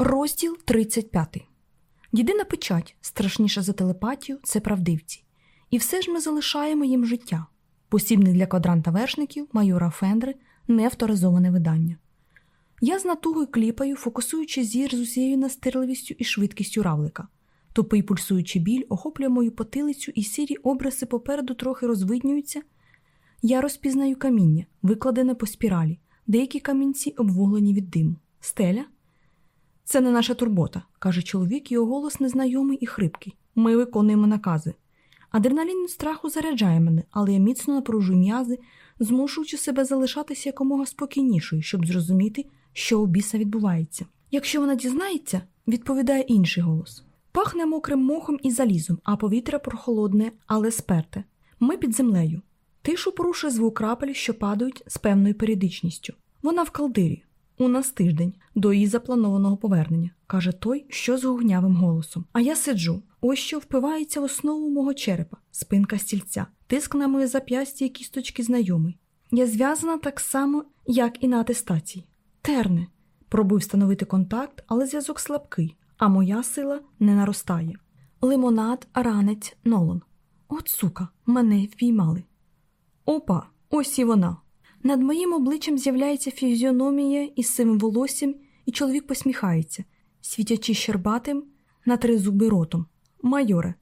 Розділ 35. Єдина печать, страшніша за телепатію, це правдивці. І все ж ми залишаємо їм життя. Посібник для квадранта вершників майора Фендри неавторизоване видання. Я з натугою кліпаю, фокусуючи зір з усією настирливістю і швидкістю равлика. Тупий пульсуючий біль охоплює мою потилицю, і сірі обриси попереду трохи розвиднюються. Я розпізнаю каміння, викладене по спіралі, деякі камінці обвуглені від диму. Стеля. Це не наша турбота, каже чоловік, його голос незнайомий і хрипкий. Ми виконуємо накази. Адреналін страху заряджає мене, але я міцно напружую м'язи, змушуючи себе залишатися якомога спокійнішою, щоб зрозуміти, що у біса відбувається. Якщо вона дізнається, відповідає інший голос. Пахне мокрим мохом і залізом, а повітря прохолодне, але сперте. Ми під землею. Тишу порушує звук крапель, що падають з певною періодичністю. Вона в калдирі. У нас тиждень до її запланованого повернення, каже той, що з гугнявим голосом. А я сиджу. Ось що впивається в основу мого черепа, спинка стільця, тиск на моє зап'ястя і кісточки знайомий. Я зв'язана так само, як і на атестації. Терне. Пробую встановити контакт, але зв'язок слабкий, а моя сила не наростає. Лимонад, ранець, нолон. От сука, мене впіймали. Опа, ось і вона. Над моїм обличчям з'являється фізіономія із сивим волоссям, і чоловік посміхається, світячи щербатим на три зуби ротом. Майоре,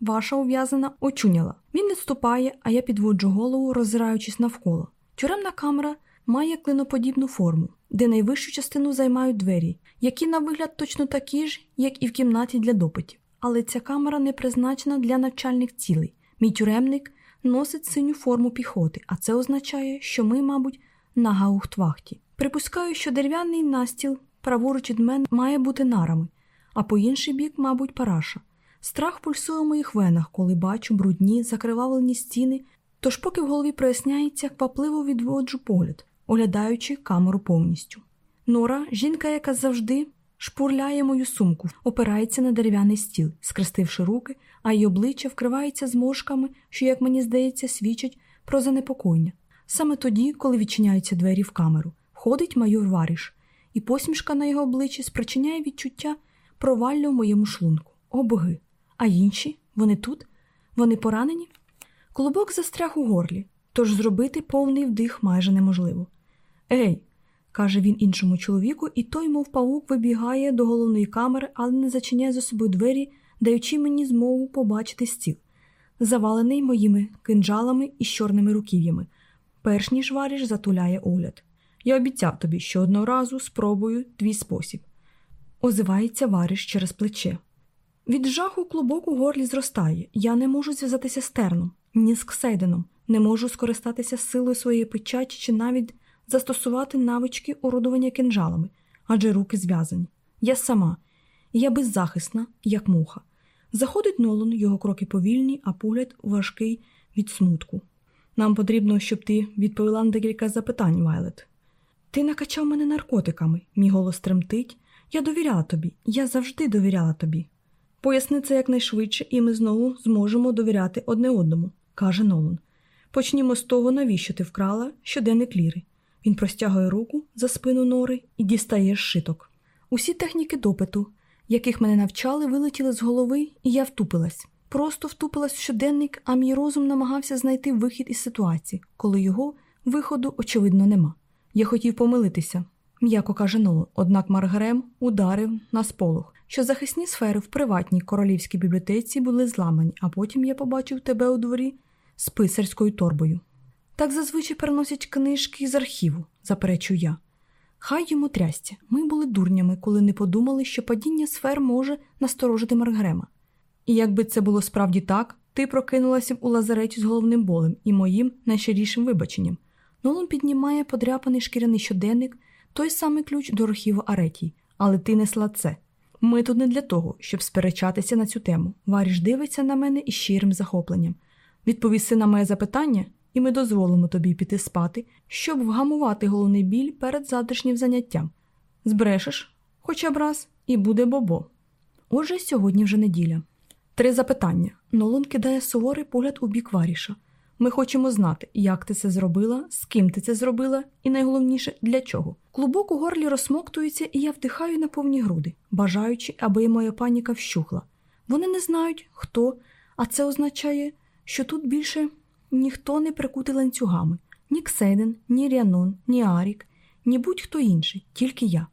ваша ув'язана очуняла. Він відступає, а я підводжу голову, роззираючись навколо. Тюремна камера має клиноподібну форму, де найвищу частину займають двері, які на вигляд точно такі ж, як і в кімнаті для допитів. Але ця камера не призначена для навчальних цілей. Мій тюремник носить синю форму піхоти, а це означає, що ми, мабуть, на гауптвахті. Припускаю, що дерев'яний настіл праворуч від мене має бути нарами, а по інший бік, мабуть, параша. Страх пульсує у моїх венах, коли бачу брудні, закривавлені стіни, тож, поки в голові проясняється, квапливо відводжу погляд, оглядаючи камеру повністю. Нора, жінка, яка завжди шпурляє мою сумку, опирається на дерев'яний стіл, скрестивши руки, а її обличчя вкривається зморшками, що, як мені здається, свідчать про занепокоєння. Саме тоді, коли відчиняються двері в камеру, входить майор Варіш, і посмішка на його обличчі спричиняє відчуття провалля в моєму шлунку. О боги! А інші? Вони тут? Вони поранені? Клубок застряг у горлі, тож зробити повний вдих майже неможливо. Ей, каже він іншому чоловіку, і той, мов паук, вибігає до головної камери, але не зачиняє за собою двері, даючи мені змогу побачити стіл, завалений моїми кинджалами і чорними руків'ями, перш ніж варіш затуляє огляд. Я обіцяв тобі, що одного разу спробую твій спосіб. Озивається варіш через плече. Від жаху клубок у горлі зростає. Я не можу зв'язатися з терном, ні з ксейденом, не можу скористатися силою своєї печаті чи навіть застосувати навички орудування кинжалами, адже руки зв'язані. Я сама, я беззахисна, як муха. Заходить Нолан, його кроки повільні, а погляд важкий від смутку. Нам потрібно, щоб ти відповіла на декілька запитань, Вайлет. Ти накачав мене наркотиками, мій голос тремтить. Я довіряла тобі, я завжди довіряла тобі. Поясни це якнайшвидше, і ми знову зможемо довіряти одне одному, каже Нолан. Почнімо з того, навіщо ти вкрала щоденник ліри. Він простягує руку за спину нори і дістає шиток. Усі техніки допиту, яких мене навчали, вилетіли з голови, і я втупилась. Просто втупилась в щоденник, а мій розум намагався знайти вихід із ситуації, коли його виходу, очевидно, нема. Я хотів помилитися, м'яко каже Нолан, однак Маргарем ударив на сполох, що захисні сфери в приватній королівській бібліотеці були зламані, а потім я побачив тебе у дворі з писарською торбою. Так зазвичай переносять книжки з архіву, заперечую я. Хай йому трясця. Ми були дурнями, коли не подумали, що падіння сфер може насторожити Маргрема. І якби це було справді так, ти прокинулася б у лазареті з головним болем і моїм найщирішим вибаченням. Нолан піднімає подряпаний шкіряний щоденник, той самий ключ до архіву Аретії, але ти несла це. Ми тут не для того, щоб сперечатися на цю тему. Варіш дивиться на мене із щирим захопленням. Відповіси на моє запитання, і ми дозволимо тобі піти спати, щоб вгамувати головний біль перед завтрашнім заняттям. Збрешеш, хоча б раз, і буде бобо. Отже, сьогодні вже неділя. Три запитання. Нолан кидає суворий погляд у бік варіша. Ми хочемо знати, як ти це зробила, з ким ти це зробила, і найголовніше для чого. Клубок у горлі розсмоктується, і я вдихаю на повні груди, бажаючи, аби моя паніка вщухла. Вони не знають, хто, а це означає, що тут більше ніхто не прикутий ланцюгами ні Ксейден, ні Ріанон, ні Арік, ні будь-хто інший, тільки я.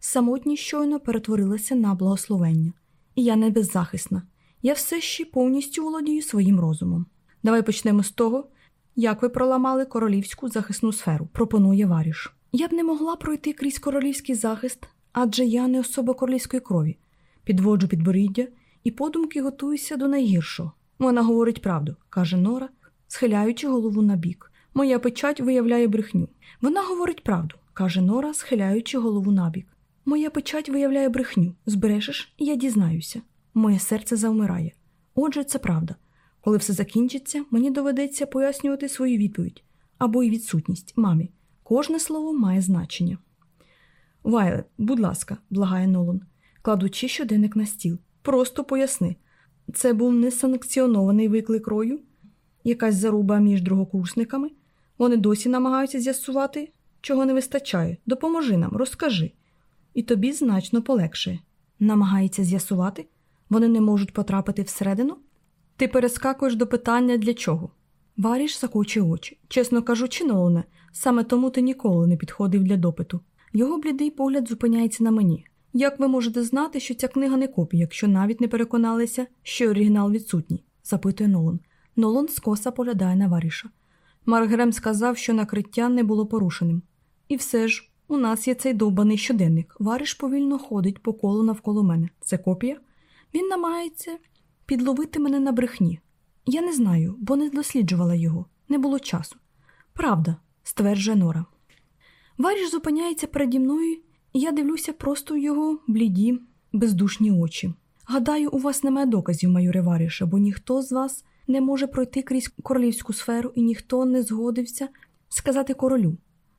Самотність щойно перетворилася на благословення, і я не беззахисна. Я все ще повністю володію своїм розумом. Давай почнемо з того, як ви проламали королівську захисну сферу, пропонує Варіш. Я б не могла пройти крізь королівський захист, адже я не особа королівської крові. Підводжу підборіддя і подумки готуюся до найгіршого. Вона говорить правду, каже Нора, схиляючи голову на бік. Моя печать виявляє брехню. Вона говорить правду, каже Нора, схиляючи голову набік. Моя печать виявляє брехню. Збрешеш, і я дізнаюся. Моє серце завмирає. Отже, це правда. Коли все закінчиться, мені доведеться пояснювати свою відповідь або й відсутність мамі. Кожне слово має значення. Вайлет, будь ласка, благає Нолан, кладучи щоденник на стіл. Просто поясни. Це був несанкціонований виклик рою, якась заруба між другокурсниками. Вони досі намагаються з'ясувати, чого не вистачає. Допоможи нам, розкажи. І тобі значно полегшає. Намагається з'ясувати, вони не можуть потрапити всередину. Ти перескакуєш до питання для чого? Варіш закочує очі. Чесно кажучи, Нолане, саме тому ти ніколи не підходив для допиту. Його блідий погляд зупиняється на мені. Як ви можете знати, що ця книга не копія, якщо навіть не переконалися, що оригінал відсутній? запитує Нолан. Нолан скоса поглядає на Варіша. Маргрем сказав, що накриття не було порушеним. І все ж, у нас є цей довбаний щоденник. Варіш повільно ходить по колу навколо мене. Це копія? Він намагається підловити мене на брехні. Я не знаю, бо не досліджувала його, не було часу. Правда, стверджує Нора. Варіш зупиняється переді мною, і я дивлюся просто в його бліді, бездушні очі. Гадаю, у вас немає доказів, майоре Варіша, бо ніхто з вас не може пройти крізь королівську сферу, і ніхто не згодився сказати королю,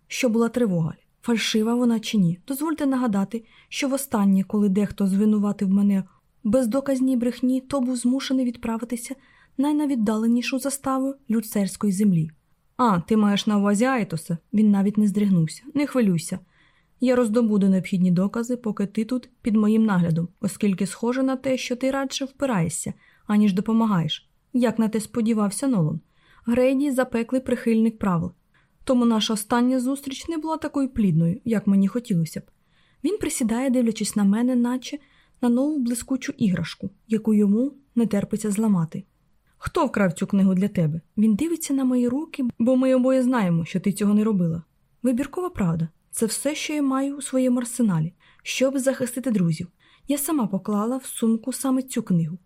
що була тривога. Фальшива вона чи ні. Дозвольте нагадати, що востаннє, коли дехто звинуватив мене бездоказній брехні, то був змушений відправитися найнавіддаленішу заставу люцерської землі. А, ти маєш на увазі Айтоса? Він навіть не здригнувся. Не хвилюйся. Я роздобуду необхідні докази, поки ти тут під моїм наглядом, оскільки схоже на те, що ти радше впираєшся, аніж допомагаєш. Як на те сподівався Нолан. Грейді запеклий прихильник правил. Тому наша остання зустріч не була такою плідною, як мені хотілося б. Він присідає, дивлячись на мене, наче на нову блискучу іграшку, яку йому не терпиться зламати. Хто вкрав цю книгу для тебе? Він дивиться на мої руки, бо ми обоє знаємо, що ти цього не робила. Вибіркова правда це все, що я маю у своєму арсеналі, щоб захистити друзів. Я сама поклала в сумку саме цю книгу.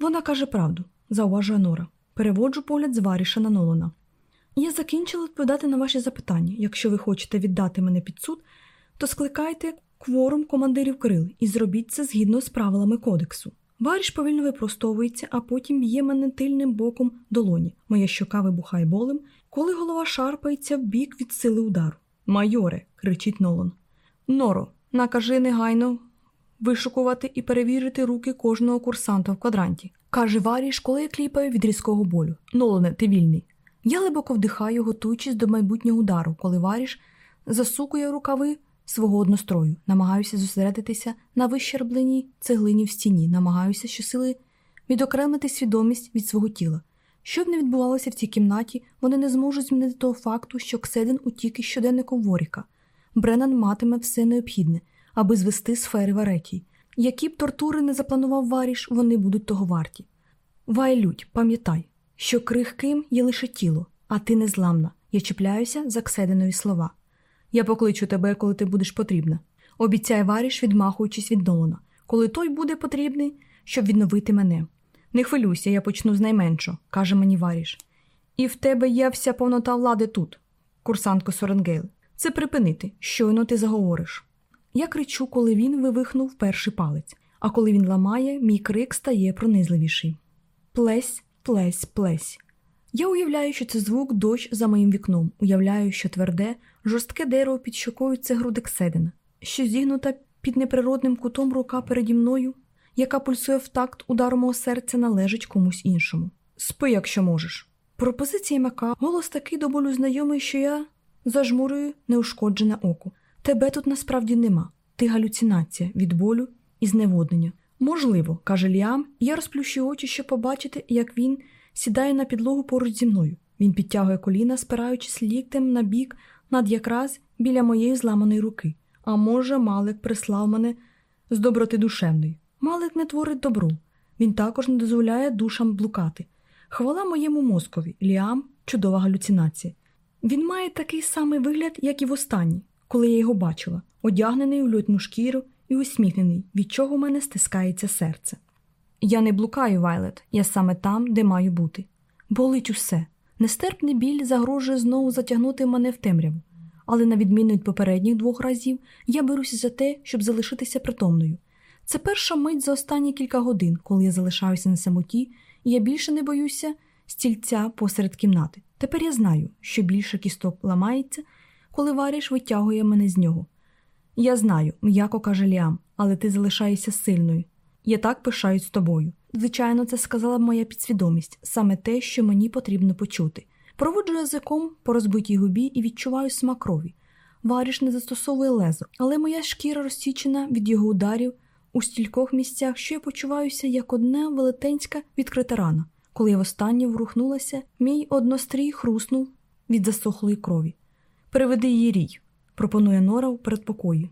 Вона каже правду, зауважує Нора. Переводжу погляд з Варіша на Нолана. Я закінчила відповідати на ваші запитання. Якщо ви хочете віддати мене під суд, то скликайте кворум командирів крил і зробіть це згідно з правилами кодексу. Варіш повільно випростовується, а потім б'є мене тильним боком долоні. Моя щока вибухає болем, коли голова шарпається в бік від сили удару. Майоре, кричить Нолан. Норо, накажи негайно вишукувати і перевірити руки кожного курсанта в квадранті. Каже Варіш, коли я кліпаю від різкого болю. Нолане, ти вільний. Я глибоко вдихаю, готуючись до майбутнього удару, коли Варіш засукує рукави свого однострою, намагаюся зосередитися на вищербленій цеглині в стіні, намагаюся щосили відокремити свідомість від свого тіла. Що б не відбувалося в цій кімнаті, вони не зможуть змінити того факту, що Кседин утік із щоденником Воріка. Бреннан матиме все необхідне, аби звести сфери Варетій. Які б тортури не запланував Варіш, вони будуть того варті. Вайлють, пам'ятай, що крихким є лише тіло, а ти незламна. Я чіпляюся за Ксединові слова. Я покличу тебе, коли ти будеш потрібна. Обіцяє Варіш, відмахуючись від Нолана, коли той буде потрібний, щоб відновити мене. Не хвилюйся, я почну з найменшого, каже мені Варіш. І в тебе є вся повнота влади тут, курсантко Соренгейл. Це припинити, щойно ти заговориш. Я кричу, коли він вивихнув перший палець, а коли він ламає, мій крик стає пронизливіший. Плесь, плесь, плесь. Я уявляю, що це звук дощ за моїм вікном, уявляю, що тверде, жорстке дерево під щокою це грудик Седена, що зігнута під неприродним кутом рука переді мною, яка пульсує в такт удару мого серця, належить комусь іншому. Спи, якщо можеш, Пропозиція м'яка, голос такий до болю знайомий, що я зажмурюю неушкоджене око. Тебе тут насправді нема. Ти галюцинація від болю і зневоднення. Можливо, каже Ліам, я розплющую очі, щоб побачити, як він сідає на підлогу поруч зі мною. Він підтягує коліна, спираючись ліктем на бік над якраз біля моєї зламаної руки. А може, Малик прислав мене з доброти душевної. Малик не творить добру. Він також не дозволяє душам блукати. Хвала моєму мозкові, Ліам чудова галюцинація. Він має такий самий вигляд, як і в останній, коли я його бачила, одягнений у льотну шкіру і усміхнений, від чого в мене стискається серце. Я не блукаю, Вайлет, я саме там, де маю бути. Болить усе. Нестерпний біль загрожує знову затягнути мене в темряву, але, на відміну від попередніх двох разів, я беруся за те, щоб залишитися притомною. Це перша мить за останні кілька годин, коли я залишаюся на самоті, і я більше не боюся стільця посеред кімнати. Тепер я знаю, що більше кісток ламається, коли варіш витягує мене з нього. Я знаю, м'яко каже Ліам, але ти залишаєшся сильною. Я так пишаюсь з тобою. Звичайно, це сказала моя підсвідомість, саме те, що мені потрібно почути. Проводжу язиком по розбитій губі і відчуваю смак крові. Варіш не застосовує лезо, але моя шкіра розсічена від його ударів у стількох місцях, що я почуваюся як одна велетенська відкрита рана. Коли я востаннє врухнулася, мій однострій хруснув від засохлої крові. Переведи її рій, пропонує Нора в передпокої.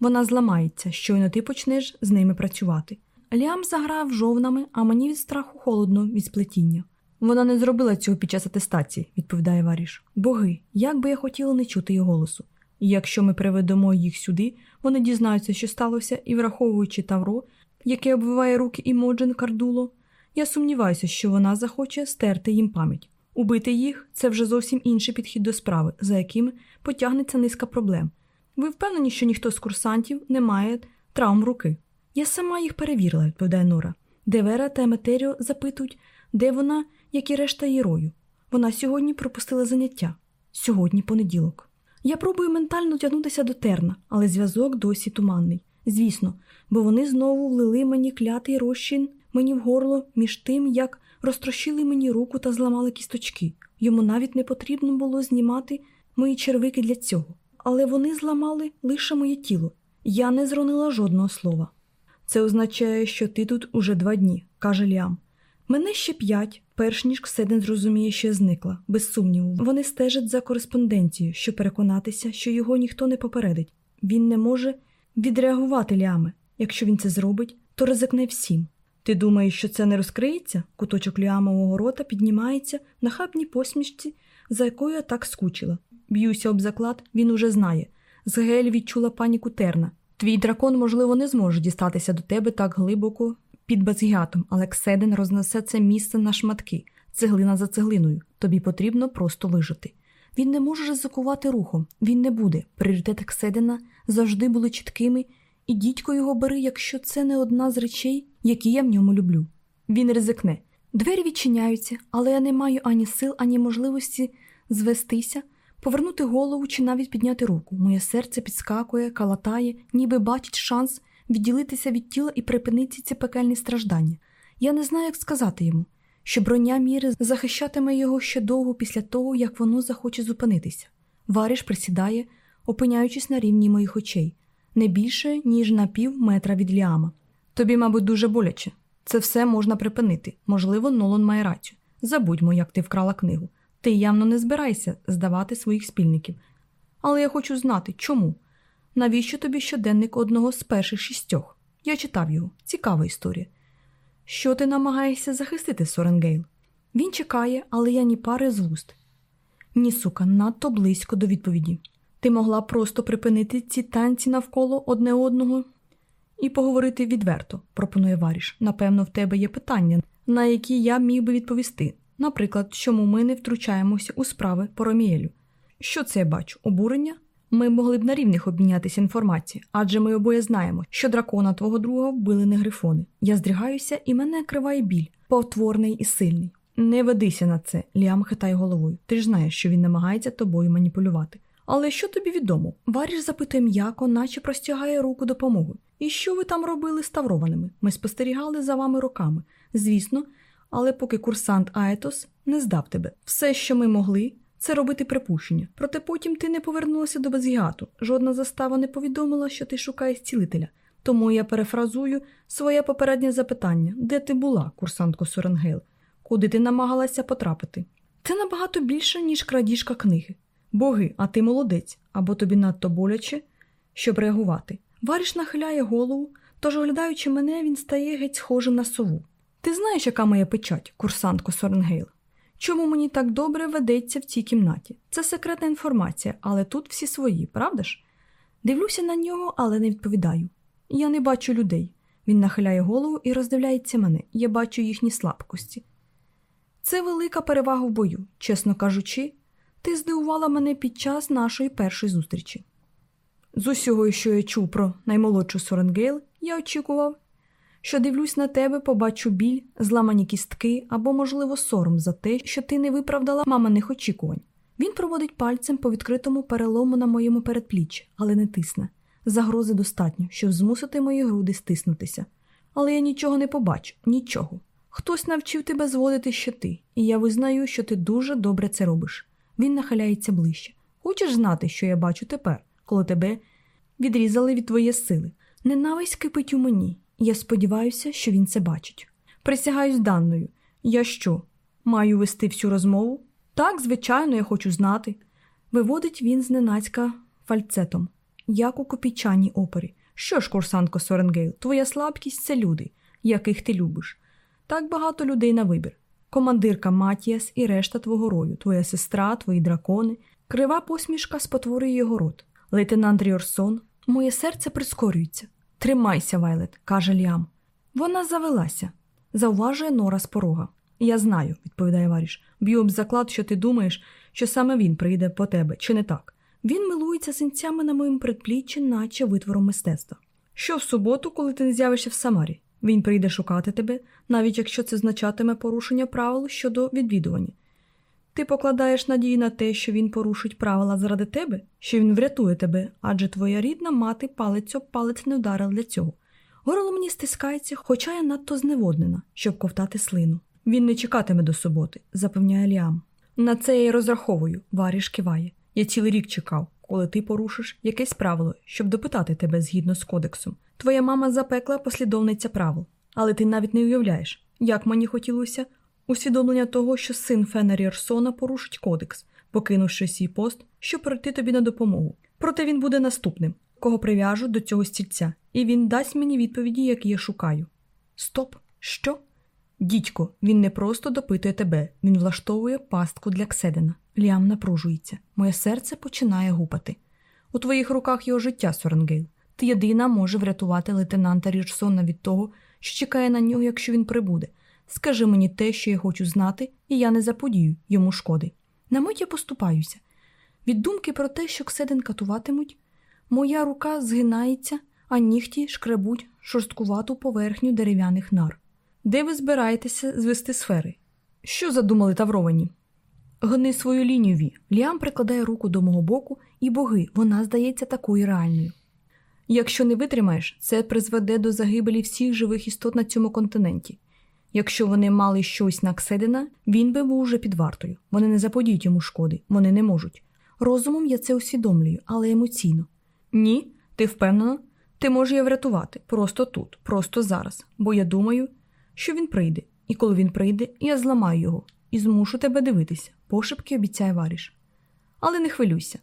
Вона зламається, щойно ти почнеш з ними працювати. Ліам заграв жовнами, а мені від страху холодно від сплетіння. Вона не зробила цього під час атестації, відповідає Варіш. Боги, як би я хотіла не чути її голосу. І якщо ми приведемо їх сюди, вони дізнаються, що сталося, і враховуючи Тавро, яке обвиває руки Імоджен Кардуло, я сумніваюся, що вона захоче стерти їм пам'ять. Убити їх це вже зовсім інший підхід до справи, за яким потягнеться низка проблем. Ви впевнені, що ніхто з курсантів не має травм руки? Я сама їх перевірила, відповідає Нора. Девера та Еметеріо запитують, де вона, як і решта її рою. Вона сьогодні пропустила заняття. Сьогодні понеділок. Я пробую ментально тягнутися до терна, але зв'язок досі туманний. Звісно, бо вони знову влили мені клятий розчин мені в горло між тим, як розтрощили мені руку та зламали кісточки. Йому навіть не потрібно було знімати мої червики для цього. Але вони зламали лише моє тіло. Я не зронила жодного слова. Це означає, що ти тут уже два дні, каже Ліам. Мене ще п'ять, перш ніж Кседен зрозуміє, що я зникла, без сумніву. Вони стежать за кореспонденцією, щоб переконатися, що його ніхто не попередить. Він не може відреагувати лями. Якщо він це зробить, то ризикне всім. Ти думаєш, що це не розкриється? Куточок ліамового рота піднімається на хабній посмішці, за якою я так скучила. Б'юся об заклад, він уже знає. З Гель відчула паніку терна. Твій дракон, можливо, не зможе дістатися до тебе так глибоко під базгіатом, але Кседен рознесе це місце на шматки, цеглина за цеглиною. Тобі потрібно просто вижити. Він не може ризикувати рухом, він не буде. Пріоритети Кседена завжди були чіткими, і дідько його бери, якщо це не одна з речей, які я в ньому люблю. Він ризикне. Двері відчиняються, але я не маю ані сил, ані можливості звестися, повернути голову чи навіть підняти руку. Моє серце підскакує, калатає, ніби бачить шанс відділитися від тіла і припинити ці пекельні страждання. Я не знаю, як сказати йому, що броня міри захищатиме його ще довго після того, як воно захоче зупинитися. Варіш присідає, опиняючись на рівні моїх очей, не більше, ніж на пів метра від ліама. Тобі, мабуть, дуже боляче. Це все можна припинити. Можливо, Нолан має рацію. Забудьмо, як ти вкрала книгу. Ти явно не збираєшся здавати своїх спільників. Але я хочу знати, чому. Навіщо тобі щоденник одного з перших шістьох? Я читав його. Цікава історія. Що ти намагаєшся захистити, Соренгейл? Він чекає, але я ні пари з вуст. Ні, сука, надто близько до відповіді. Ти могла просто припинити ці танці навколо одне одного і поговорити відверто, пропонує Варіш. Напевно, в тебе є питання, на які я міг би відповісти. Наприклад, чому ми не втручаємося у справи Поромієлю. Що це я бачу? Обурення? Ми могли б на рівних обмінятися інформацією, адже ми обоє знаємо, що дракона твого друга вбили не грифони. Я здригаюся, і мене криває біль, повтворний і сильний. Не ведися на це, Ліам хитає головою. Ти ж знаєш, що він намагається тобою маніпулювати. Але що тобі відомо? Варіш запитує м'яко, наче простягає руку допомоги. І що ви там робили з таврованими? Ми спостерігали за вами роками. Звісно, але поки курсант Аетос не здав тебе. Все, що ми могли, це робити припущення. Проте потім ти не повернулася до Басгіату. Жодна застава не повідомила, що ти шукаєш цілителя. Тому я перефразую своє попереднє запитання: де ти була, курсантко Соренгейл? Куди ти намагалася потрапити? Це набагато більше, ніж крадіжка книги. Боги, а ти молодець, або тобі надто боляче, щоб реагувати. Варіш нахиляє голову, тож, оглядаючи мене, він стає геть схожим на сову. Ти знаєш, яка моя печать, курсантко Соренгейл? Чому мені так добре ведеться в цій кімнаті? Це секретна інформація, але тут всі свої, правда ж? Дивлюся на нього, але не відповідаю. Я не бачу людей. Він нахиляє голову і роздивляється мене. Я бачу їхні слабкості. Це велика перевага в бою, чесно кажучи, ти здивувала мене під час нашої першої зустрічі. З усього, що я чув про наймолодшу Соренгейл, я очікував, що дивлюсь на тебе, побачу біль, зламані кістки або, можливо, сором за те, що ти не виправдала маминих очікувань. Він проводить пальцем по відкритому перелому на моєму передпліччі, але не тисне. Загрози достатньо, щоб змусити мої груди стиснутися. Але я нічого не побачу, нічого. Хтось навчив тебе зводити щити, і я визнаю, що ти дуже добре це робиш. Він нахиляється ближче. Хочеш знати, що я бачу тепер, коли тебе відрізали від твоєї сили? Ненависть кипить у мені, я сподіваюся, що він це бачить. Присягаюсь Данною. Я що? Маю вести всю розмову? Так, звичайно, я хочу знати. Виводить він зненацька фальцетом, як у копійчаній опері. Що ж, курсантко Соренгейл, твоя слабкість це люди, яких ти любиш. Так багато людей на вибір. Командирка Матіас і решта твого рою, твоя сестра, твої дракони. Крива посмішка спотворює його рот. Лейтенант Ріорсон, моє серце прискорюється. Тримайся, Вайлет, каже Ліам. Вона завелася, зауважує Нора з порога. Я знаю, відповідає Варіш. Б'ю об заклад, що ти думаєш, що саме він прийде по тебе, чи не так? Він милується синцями на моєму предпліччі, наче витвором мистецтва. Що в суботу, коли ти не з'явишся в Самарі? Він прийде шукати тебе, навіть якщо це значатиме порушення правил щодо відвідування. Ти покладаєш надії на те, що він порушить правила заради тебе, що він врятує тебе, адже твоя рідна мати палець об палець не вдарила для цього. Горло мені стискається, хоча я надто зневоднена, щоб ковтати слину. Він не чекатиме до суботи, запевняє Ліам. На це я й розраховую, Варіш киває. Я цілий рік чекав, коли ти порушиш якесь правило, щоб допитати тебе згідно з кодексом. Твоя мама запекла послідовниця правил, але ти навіть не уявляєш, як мені хотілося усвідомлення того, що син Фена Ріорсона порушить кодекс, покинувши свій пост, щоб прийти тобі на допомогу. Проте він буде наступним, кого прив'яжу до цього стільця, і він дасть мені відповіді, які я шукаю. Стоп, що? Дідько, він не просто допитує тебе, він влаштовує пастку для Ксейдена. Ліам напружується. Моє серце починає гупати. У твоїх руках його життя, Соренгейл. Ти єдина може врятувати лейтенанта Ріорсона від того, що чекає на нього, якщо він прибуде. Скажи мені те, що я хочу знати, і я не заподію йому шкоди. На мить я поступаюся. Від думки про те, що Кседен катуватимуть, моя рука згинається, а нігті шкребуть шорсткувату поверхню дерев'яних нар. Де ви збираєтеся звести сфери? Що задумали тавровані? Гни свою лінію Ві. Ліам прикладає руку до мого боку, і боги, вона здається такою реальною. Якщо не витримаєш, це призведе до загибелі всіх живих істот на цьому континенті. Якщо вони мали щось на Кседена, він би був уже під вартою. Вони не заподіють йому шкоди, вони не можуть. Розумом я це усвідомлюю, але емоційно. Ні, ти впевнена? Ти можеш її врятувати просто тут, просто зараз, бо я думаю, що він прийде, і коли він прийде, я зламаю його і змушу тебе дивитися, пошепки обіцяє Варіш. Але не хвилюйся.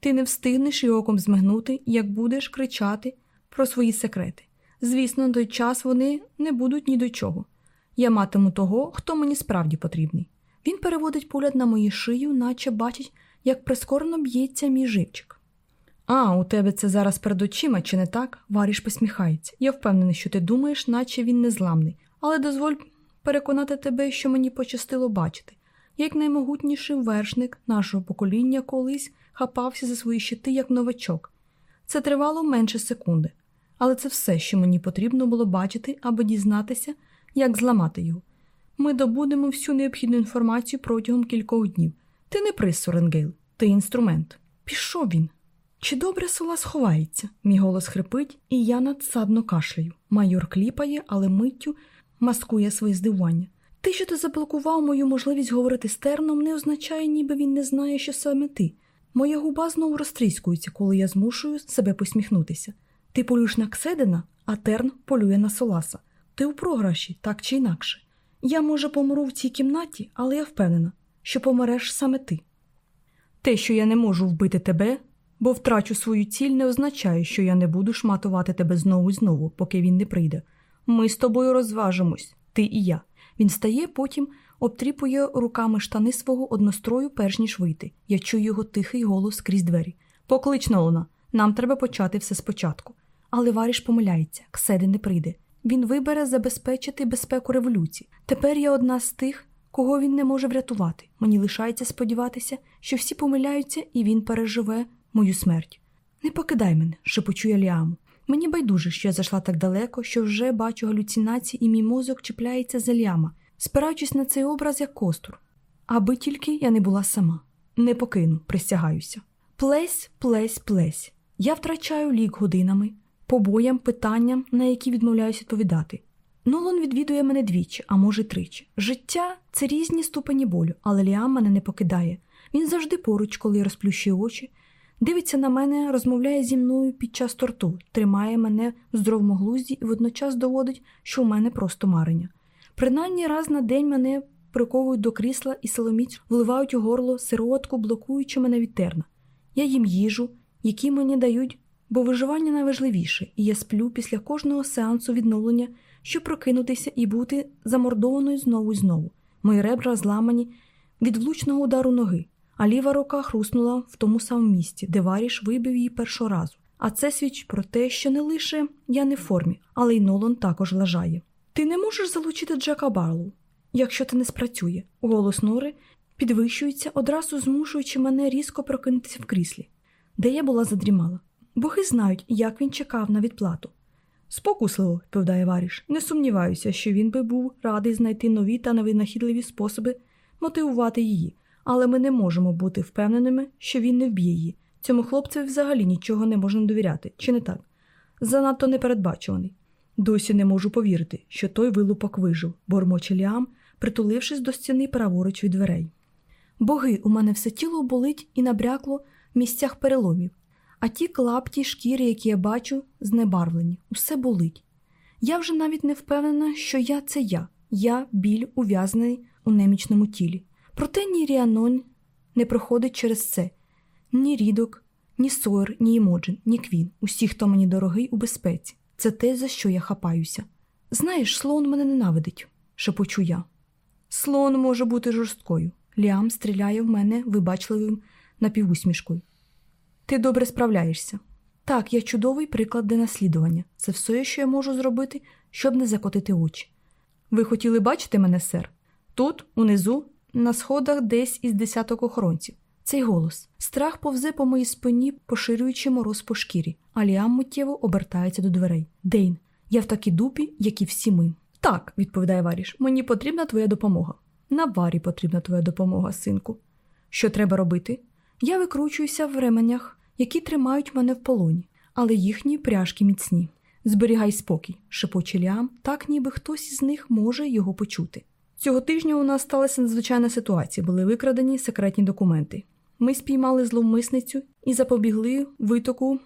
Ти не встигнеш і оком змигнути, як будеш кричати про свої секрети. Звісно, той час вони не будуть ні до чого. Я матиму того, хто мені справді потрібний. Він переводить погляд на мою шию, наче бачить, як прискорено б'ється мій живчик. А, у тебе це зараз перед очима, чи не так? Варіш посміхається. Я впевнений, що ти думаєш, наче він незламний, але дозволь переконати тебе, що мені пощастило бачити, як наймогутніший вершник нашого покоління колись хапався за свої щити як новачок. Це тривало менше секунди, але це все, що мені потрібно було бачити, аби дізнатися, як зламати його. Ми добудемо всю необхідну інформацію протягом кількох днів. Ти не приз, Соренгейл, ти інструмент. Пішов він. Чи добре сова сховається? Мій голос хрипить, і я надсадно кашляю. Майор кліпає, але миттю маскує своє здивування. Те, що ти заблокував мою можливість говорити з терном, не означає, ніби він не знає, що саме ти. Моя губа знову розтріскується, коли я змушую себе посміхнутися. Ти полюєш на Кседина, а терн полює на Соласа. Ти у програші, так чи інакше. Я, може, помру в цій кімнаті, але я впевнена, що помереш саме ти. Те, що я не можу вбити тебе, бо втрачу свою ціль, не означає, що я не буду шматувати тебе знову і знову, поки він не прийде. Ми з тобою розважимось, ти і я. Він стає, потім обтріпує руками штани свого однострою, перш ніж вийти. Я чую його тихий голос крізь двері. Поклич Нолана, нам треба почати все спочатку. Але Варіш помиляється, Кседи не прийде. Він вибере забезпечити безпеку революції. Тепер я одна з тих, кого він не може врятувати. Мені лишається сподіватися, що всі помиляються і він переживе мою смерть. Не покидай мене, шепочу я Ліаму. Мені байдуже, що я зайшла так далеко, що вже бачу галюцинації, і мій мозок чіпляється за Ліама, спираючись на цей образ як костур. Аби тільки я не була сама. Не покину, присягаюся. Плесь, плесь, плесь. Я втрачаю лік годинами, побоям, питанням, на які відмовляюсь відповідати. Нолан відвідує мене двічі, а може тричі. Життя це різні ступені болю, але Ліам мене не покидає. Він завжди поруч, коли я розплющую очі, дивиться на мене, розмовляє зі мною під час торту, тримає мене в здоровому глузді і водночас доводить, що у мене просто марення. Принаймні раз на день мене приковують до крісла і силоміць вливають у горло сиротку, блокуючи мене від терна. Я їм їжу, які мені дають, бо виживання найважливіше, і я сплю після кожного сеансу відновлення, щоб прокинутися і бути замордованою знову і знову. Мої ребра зламані від влучного удару ноги, а ліва рука хруснула в тому самому місці, де варіш вибив її першого разу. А це свідчить про те, що не лише я не в формі, але й Нолан також лажає. Ти не можеш залучити Джека Барлоу, якщо це не спрацює. Голос Нори підвищується, одразу змушуючи мене різко прокинутися в кріслі, де я була задрімала. Боги знають, як він чекав на відплату. Спокусливо, відповідає Варіш, не сумніваюся, що він би був радий знайти нові та невинахідливі способи мотивувати її, але ми не можемо бути впевненими, що він не вб'є її. Цьому хлопцеві взагалі нічого не можна довіряти, чи не так? Занадто непередбачуваний. Досі не можу повірити, що той вилупок вижив, бормоче Ліам, притулившись до стіни праворуч від дверей. Боги, у мене все тіло болить і набрякло в місцях переломів, а ті клапті шкіри, які я бачу, знебарвлені, усе болить. Я вже навіть не впевнена, що я це я, я біль ув'язнений у немічному тілі. Проте ні Ріанон не проходить через це ні рідок, ні Сойер, ні Імоджин, ні Квін, усі, хто мені дорогий у безпеці. Це те, за що я хапаюся. Знаєш, слон мене ненавидить, шепочу я. Слон може бути жорсткою. Ліам стріляє в мене вибачливим напівусмішкою. Ти добре справляєшся. Так, я чудовий приклад для наслідування. Це все, що я можу зробити, щоб не закотити очі. Ви хотіли бачити мене, сер? Тут, унизу, на сходах десь із десяток охоронців. Цей голос. Страх повзе по моїй спині, поширюючи мороз по шкірі, а Ліам миттєво обертається до дверей. Дейн, я в такій дупі, як і всі ми. Так, відповідає Варіш, мені потрібна твоя допомога. На варі потрібна твоя допомога, синку. Що треба робити? Я викручуюся в ременях, які тримають мене в полоні, але їхні пряжки міцні. Зберігай спокій, шепоче Ліам, так ніби хтось із них може його почути. Цього тижня у нас сталася надзвичайна ситуація, були викрадені секретні документи. Ми спіймали зловмисницю і запобігли витоку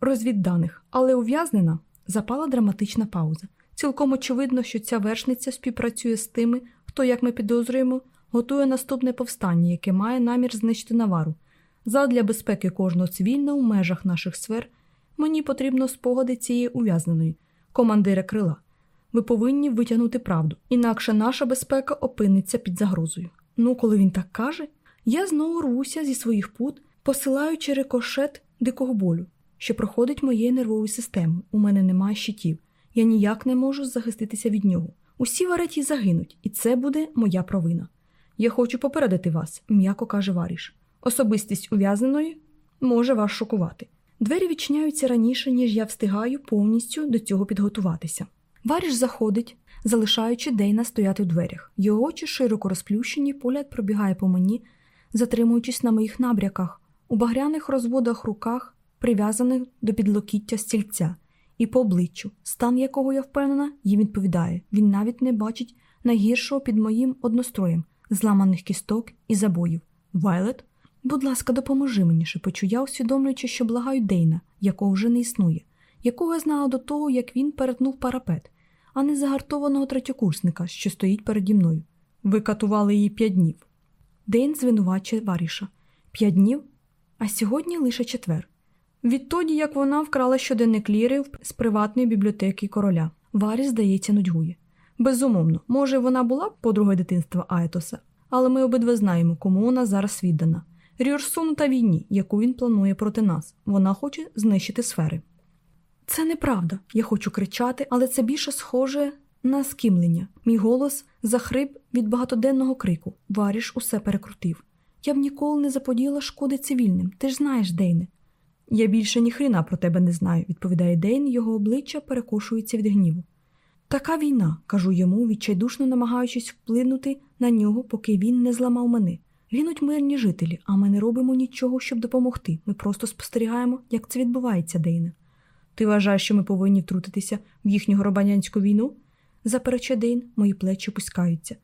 розвідданих, але ув'язнена запала драматична пауза. Цілком очевидно, що ця вершниця співпрацює з тими, хто, як ми підозрюємо, готує наступне повстання, яке має намір знищити навару. Задля безпеки кожного цивільного в межах наших сфер мені потрібно спогади цієї ув'язненої, командира крила. Ви повинні витягнути правду, інакше наша безпека опиниться під загрозою. Ну, коли він так каже, я знову рвуся зі своїх пут, посилаючи рикошет дикого болю, що проходить моєю нервовою системою. У мене немає щитів. Я ніяк не можу захиститися від нього. Усі вареті загинуть, і це буде моя провина. Я хочу попередити вас, м'яко каже Варіш. Особистість ув'язненої може вас шокувати. Двері відчиняються раніше, ніж я встигаю повністю до цього підготуватися. Варіш заходить, залишаючи Дейна стояти в дверях. Його очі широко розплющені, погляд пробігає по мені, затримуючись на моїх набряках, у багряних розводах руках, прив'язаних до підлокіття стільця, і по обличчю, стан якого я впевнена, їм відповідає. Він навіть не бачить найгіршого під моїм одностроєм, зламаних кісток і забоїв. Вайлет, будь ласка, допоможи мені, шепочу я, усвідомлюючи, що благаю Дейна, якого вже не існує, якого я знала до того, як він перетнув парапет, а не загартованого третьокурсника, що стоїть переді мною. Ви катували її п'ять днів. Дейн звинувачує Варіша. П'ять днів, а сьогодні лише четвер. Відтоді, як вона вкрала щоденник ліри з приватної бібліотеки короля, Варіс, здається, нудьгує. Безумовно, може, вона була подругою дитинства Айтоса, але ми обидва знаємо, кому вона зараз віддана. Ріорсону та війні, яку він планує проти нас. Вона хоче знищити сфери. Це неправда. Я хочу кричати, але це більше схоже на скімлення. Мій голос захрип від багатоденного крику. Варіш усе перекрутив. Я б ніколи не заподіяла шкоди цивільним. Ти ж знаєш, Дейне. Я більше ні хрена про тебе не знаю, відповідає Дейн, його обличчя перекошується від гніву. Така війна, кажу йому, відчайдушно намагаючись вплинути на нього, поки він не зламав мене. Гинуть мирні жителі, а ми не робимо нічого, щоб допомогти. Ми просто спостерігаємо, як це відбувається, Дейне. Ти вважаєш, що ми повинні втрутитися в їхню гробанянську війну? заперечує Дейн, мої плечі пускаються.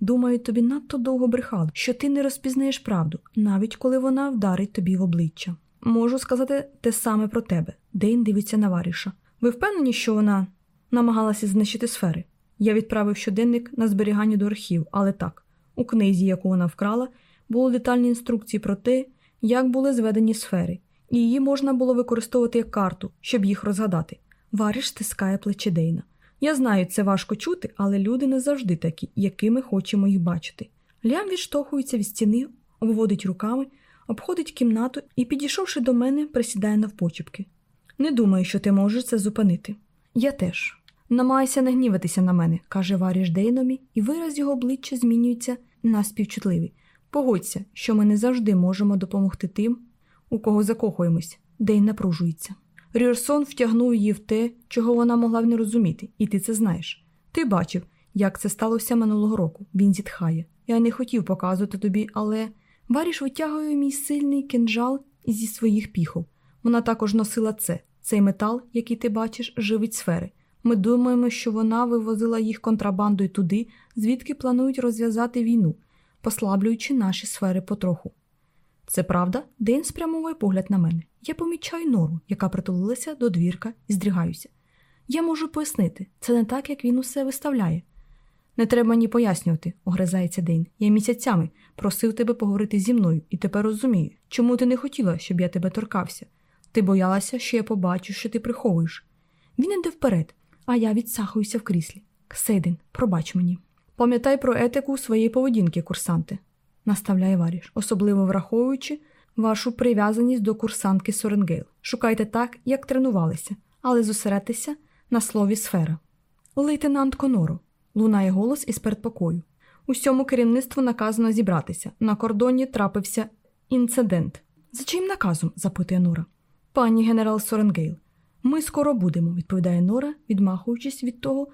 Думаю, тобі надто довго брехали, що ти не розпізнаєш правду, навіть коли вона вдарить тобі в обличчя. Можу сказати те саме про тебе. Дейн дивиться на Варіша. Ви впевнені, що вона намагалася знищити сфери? Я відправив щоденник на зберігання до архів, але так, у книзі, яку вона вкрала, були детальні інструкції про те, як були зведені сфери, і її можна було використовувати як карту, щоб їх розгадати. Варіш стискає плече Дейна. Я знаю, це важко чути, але люди не завжди такі, якими хочемо їх бачити. Лям відштовхується від стіни, обводить руками, обходить кімнату і, підійшовши до мене, присідає навпочепки. Не думаю, що ти можеш це зупинити. Я теж. Намагайся не гніватися на мене, каже Варіш Дейномі, і вираз його обличчя змінюється на співчутливий. Погодься, що ми не завжди можемо допомогти тим, у кого закохуємось. Дейн напружується. Ріорсон втягнув її в те, чого вона могла б не розуміти, і ти це знаєш. Ти бачив, як це сталося минулого року. Він зітхає. Я не хотів показувати тобі, але Варіш витягує мій сильний кинджал зі своїх піхов. Вона також носила це. Цей метал, який ти бачиш, живить сфери. Ми думаємо, що вона вивозила їх контрабандою туди, звідки планують розв'язати війну, послаблюючи наші сфери потроху. Це правда, Ден спрямовує погляд на мене. Я помічаю нору, яка притулилася до двірка, і здригаюся. Я можу пояснити, це не так, як він усе виставляє. Не треба мені пояснювати, огризається Дейн. Я місяцями просив тебе поговорити зі мною, і тепер розумію, чому ти не хотіла, щоб я тебе торкався. Ти боялася, що я побачу, що ти приховуєш. Він іде вперед, а я відсахуюся в кріслі. Ксейден, пробач мені. Пам'ятай про етику своєї поведінки, курсанти, наставляє Варіш, особливо враховуючи вашу прив'язаність до курсантки Соренгейл. Шукайте так, як тренувалися, але зосередьтеся на слові сфера. Лейтенантко Норо, лунає голос із передпокою. Усьому керівництву наказано зібратися. На кордоні трапився інцидент. За чиїм наказом? запитує Нора. Пані генерал Соренгейл, ми скоро будемо, відповідає Нора, відмахуючись від того,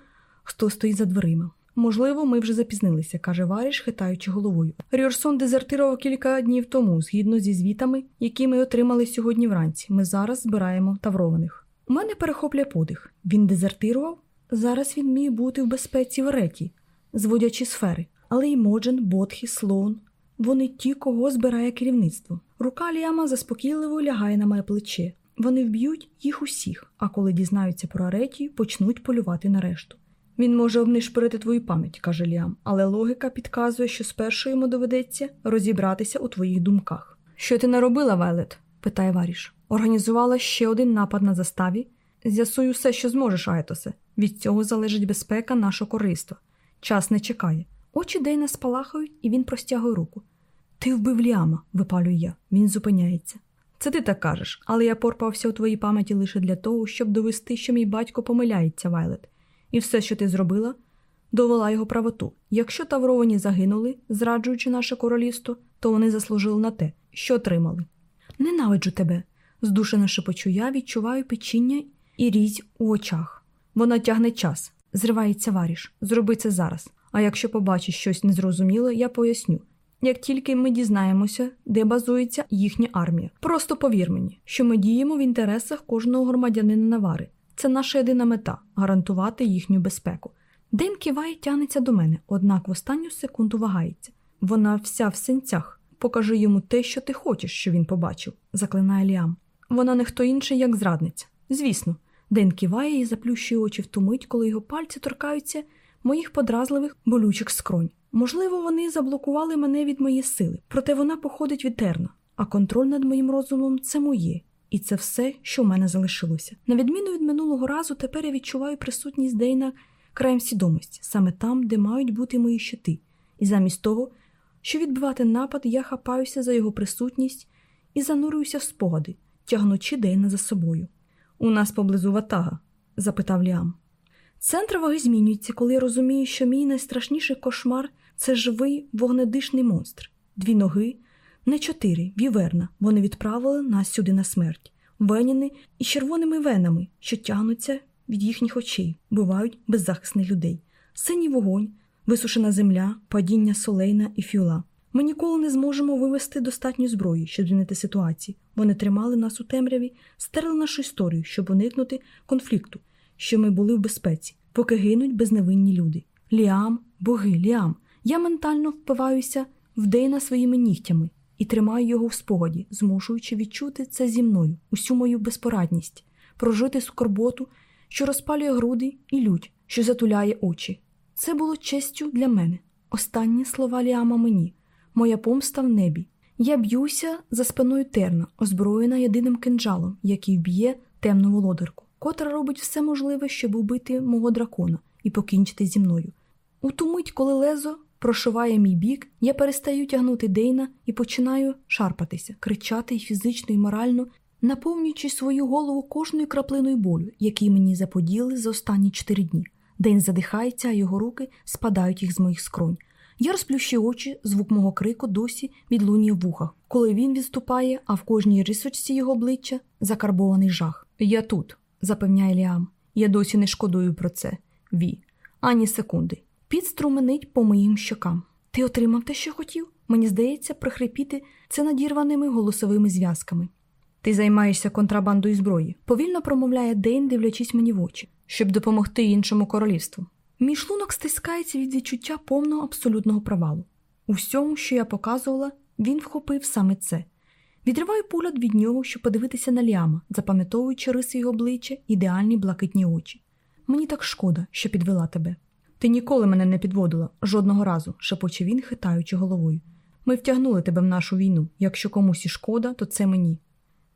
хто стоїть за дверима. Можливо, ми вже запізнилися, каже Варіш, хитаючи головою. Ріорсон дезертирував кілька днів тому, згідно зі звітами, які ми отримали сьогодні вранці. Ми зараз збираємо таврованих. У мене перехоплює подих. Він дезертирував? Зараз він міг бути в безпеці в Реті, зводячи сфери. Але й Моджен, Ботхі, Слоун вони ті, кого збирає керівництво. Рука Ліама заспокійливо лягає на моє плече. Вони вб'ють їх усіх, а коли дізнаються про Ареті, почнуть полювати на решту. Він може обнишпорити твою пам'ять, каже Ліам, але логіка підказує, що спершу йому доведеться розібратися у твоїх думках. Що ти наробила, Велет? питає Варіш. Організувала ще один напад на заставі. З'ясуй усе, що зможеш, Айтосе. Від цього залежить безпека нашого користва. Час не чекає. Очі Дейна спалахають, і він простягує руку. Ти вбив Ліама, випалюю я. Він зупиняється. Це ти так кажеш, але я порпався у твоїй пам'яті лише для того, щоб довести, що мій батько помиляється, Вайлет. І все, що ти зробила, довела його правоту. Якщо тавровані загинули, зраджуючи наше королівство, то вони заслужили на те, що отримали. Ненавиджу тебе, здушено шепочу я, відчуваю печіння і різь у очах. Вона тягне час, зривається варіш. Зроби це зараз. А якщо побачиш щось незрозуміле, я поясню. Як тільки ми дізнаємося, де базується їхня армія. Просто повір мені, що ми діємо в інтересах кожного громадянина Навари. Це наша єдина мета гарантувати їхню безпеку. День киває тягнеться до мене, однак в останню секунду вагається. Вона вся в синцях. Покажи йому те, що ти хочеш, що він побачив, заклинає Ліам. Вона не хто інший, як зрадниця. Звісно, Ден киває і заплющує очі в ту мить, коли його пальці торкаються моїх подразливих болючих скронь. Можливо, вони заблокували мене від моєї сили, проте вона походить від терна, а контроль над моїм розумом це моє, і це все, що в мене залишилося. На відміну від минулого разу, тепер я відчуваю присутність Дейна краєм свідомості, саме там, де мають бути мої щити, і замість того, що відбивати напад, я хапаюся за його присутність і занурююся в спогади, тягнучи Дейна за собою. У нас поблизу ватага? запитав Ліам. Центр ваги змінюється, коли я розумію, що мій найстрашніший кошмар це живий вогнедишний монстр, дві ноги, не чотири, віверна. Вони відправили нас сюди на смерть, веняни із червоними венами, що тягнуться від їхніх очей, бувають беззахисних людей, синій вогонь, висушена земля, падіння солейна і фюла. Ми ніколи не зможемо вивести достатньо зброї, щоб змінити ситуацію. Вони тримали нас у темряві, стерли нашу історію, щоб уникнути конфлікту, що ми були в безпеці, поки гинуть безневинні люди. Ліам, боги, ліам. Я ментально впиваюся в Дейна своїми нігтями і тримаю його в спогаді, змушуючи відчути це зі мною, усю мою безпорадність, прожити скорботу, що розпалює груди, і лють, що затуляє очі. Це було честю для мене. Останні слова Ліама мені, моя помста в небі. Я б'юся за спиною терна, озброєна єдиним кинджалом, який б'є темну володарку, котра робить все можливе, щоб убити мого дракона і покінчити зі мною. У ту мить, коли лезо прошиває мій бік, я перестаю тягнути Дейна і починаю шарпатися, кричати і фізично, і морально, наповнюючи свою голову кожною краплиною болю, який мені заподіли за останні чотири дні. День задихається, а його руки спадають їх з моїх скронь. Я розплющую очі, звук мого крику досі відлунює в вухах, коли він відступає, а в кожній рисочці його обличчя закарбований жах. Я тут, запевняє Ліам. Я досі не шкодую про це. Ві, ані секунди. Під струменить по моїм щокам. Ти отримав те, що хотів? Мені здається, прихрипіти це надірваними голосовими зв'язками. Ти займаєшся контрабандою зброї, повільно промовляє Дейн, дивлячись мені в очі, щоб допомогти іншому королівству. Мій шлунок стискається від відчуття повного абсолютного провалу. У всьому, що я показувала, він вхопив саме це. Відриваю погляд від нього, щоб подивитися на Ліама, запам'ятовуючи риси його обличчя, ідеальні блакитні очі. Мені так шкода, що підвела тебе. Ти ніколи мене не підводила, жодного разу, шепоче він, хитаючи головою. Ми втягнули тебе в нашу війну. Якщо комусь і шкода, то це мені.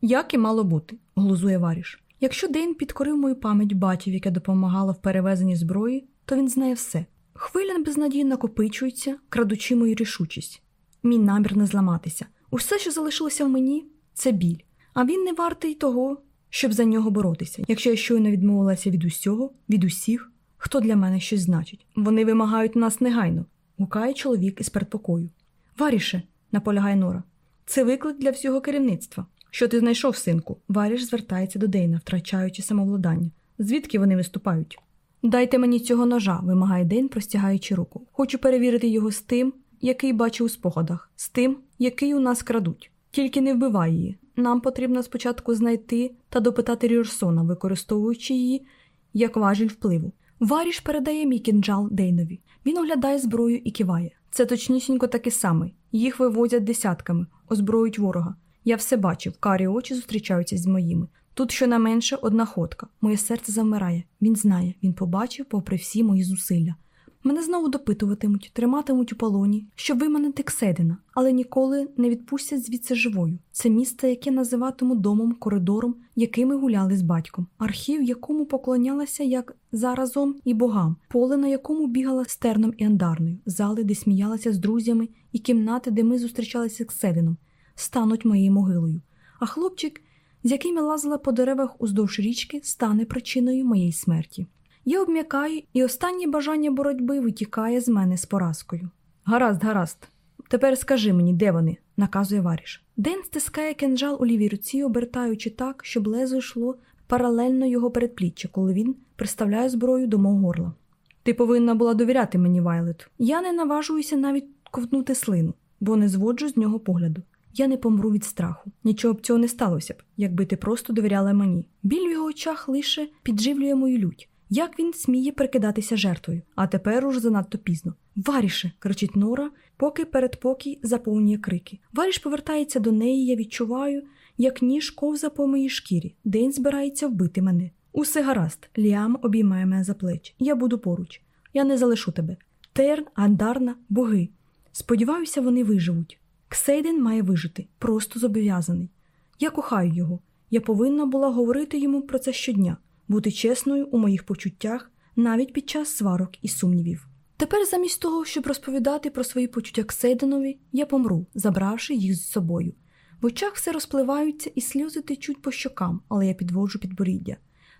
Як і мало бути, глузує Варіш. Якщо Дейн підкорив мою пам'ять батьків, яке допомагало в перевезенні зброї, то він знає все. Хвиля безнадії накопичується, крадучи мою рішучість. Мій намір не зламатися. Усе, що залишилося в мені, це біль. А він не вартий того, щоб за нього боротися. Якщо я щойно відмовилася від усього, від усіх, хто для мене щось значить. Вони вимагають нас негайно, гукає чоловік із передпокою. Варіше, наполягає Нора, це виклик для всього керівництва. Що ти знайшов, синку? Варіш звертається до Дейна, втрачаючи самовладання. Звідки вони виступають? Дайте мені цього ножа, вимагає Дейн, простягаючи руку. Хочу перевірити його з тим, який бачу у спогадах, з тим, який у нас крадуть. Тільки не вбивай її. Нам потрібно спочатку знайти та допитати Ріорсона, використовуючи її як важіль впливу. Варіш передає мій кінджал Дейнові. Він оглядає зброю і киває. Це точнісінько таке саме. Їх вивозять десятками, озброють ворога. Я все бачив, карі очі зустрічаються з моїми. Тут щонайменше одна ходка. Моє серце завмирає. Він знає, він побачив, попри всі мої зусилля. Мене знову допитуватимуть, триматимуть у полоні, щоб виманити Кседина, але ніколи не відпустять звідси живою. Це місце, яке називатиму домом, коридором, яким ми гуляли з батьком, архів, якому поклонялася як заразом і богам, поле, на якому бігала з терном і андарною, зали, де сміялася з друзями, і кімнати, де ми зустрічалися з Кседином, стануть моєю могилою. А хлопчик, з яким я лазила по деревах уздовж річки, стане причиною моєї смерті. Я обм'якаю, і останнє бажання боротьби витікає з мене з поразкою. Гаразд, гаразд. Тепер скажи мені, де вони, наказує Варіш. Ден стискає кинджал у лівій руці, обертаючи так, щоб лезо йшло паралельно його передпліччя, коли він приставляє зброю до мого горла. Ти повинна була довіряти мені, Вайлет. Я не наважуюся навіть ковтнути слину, бо не зводжу з нього погляду. Я не помру від страху. Нічого б цього не сталося б, якби ти просто довіряла мені. Біль в його очах лише підживлює мою лють. Як він сміє прикидатися жертвою, а тепер уже занадто пізно. Варіше. кричить Нора, поки передпокій заповнює крики. Варіш повертається до неї, я відчуваю, як ніж ковза по моїй шкірі. День збирається вбити мене. Усе гаразд, Ліам обіймає мене за плечі. Я буду поруч. Я не залишу тебе. Терн, Андарна, боги. Сподіваюся, вони виживуть. Ксейден має вижити, просто зобов'язаний. Я кохаю його. Я повинна була говорити йому про це щодня, бути чесною у моїх почуттях навіть під час сварок і сумнівів. Тепер, замість того, щоб розповідати про свої почуття Ксейденові, я помру, забравши їх з собою. В очах все розпливаються і сльози течуть по щокам, але я підводжу підборіддя.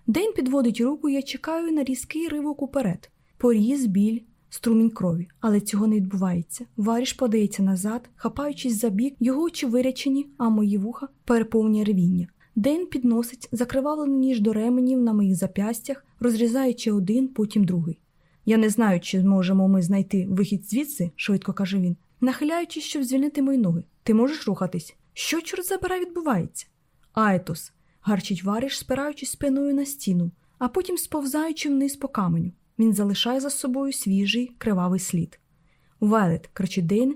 День підводить руку, я чекаю на різкий ривок уперед, поріз, біль, струмінь крові, але цього не відбувається. Варіш подається назад, хапаючись за бік, його очі вирячені, а мої вуха переповнює ревіння. День підносить закривалений ніж до ременів на моїх зап'ястях, розрізаючи один, потім другий. Я не знаю, чи зможемо ми знайти вихід звідси, швидко каже він, нахиляючись, щоб звільнити мої ноги. Ти можеш рухатись? Що, чорт забирай, відбувається? Айтос, гарчить вариш, спираючись спиною на стіну, а потім сповзаючи вниз по каменю. Він залишає за собою свіжий кривавий слід. Велет, кричить Дейн,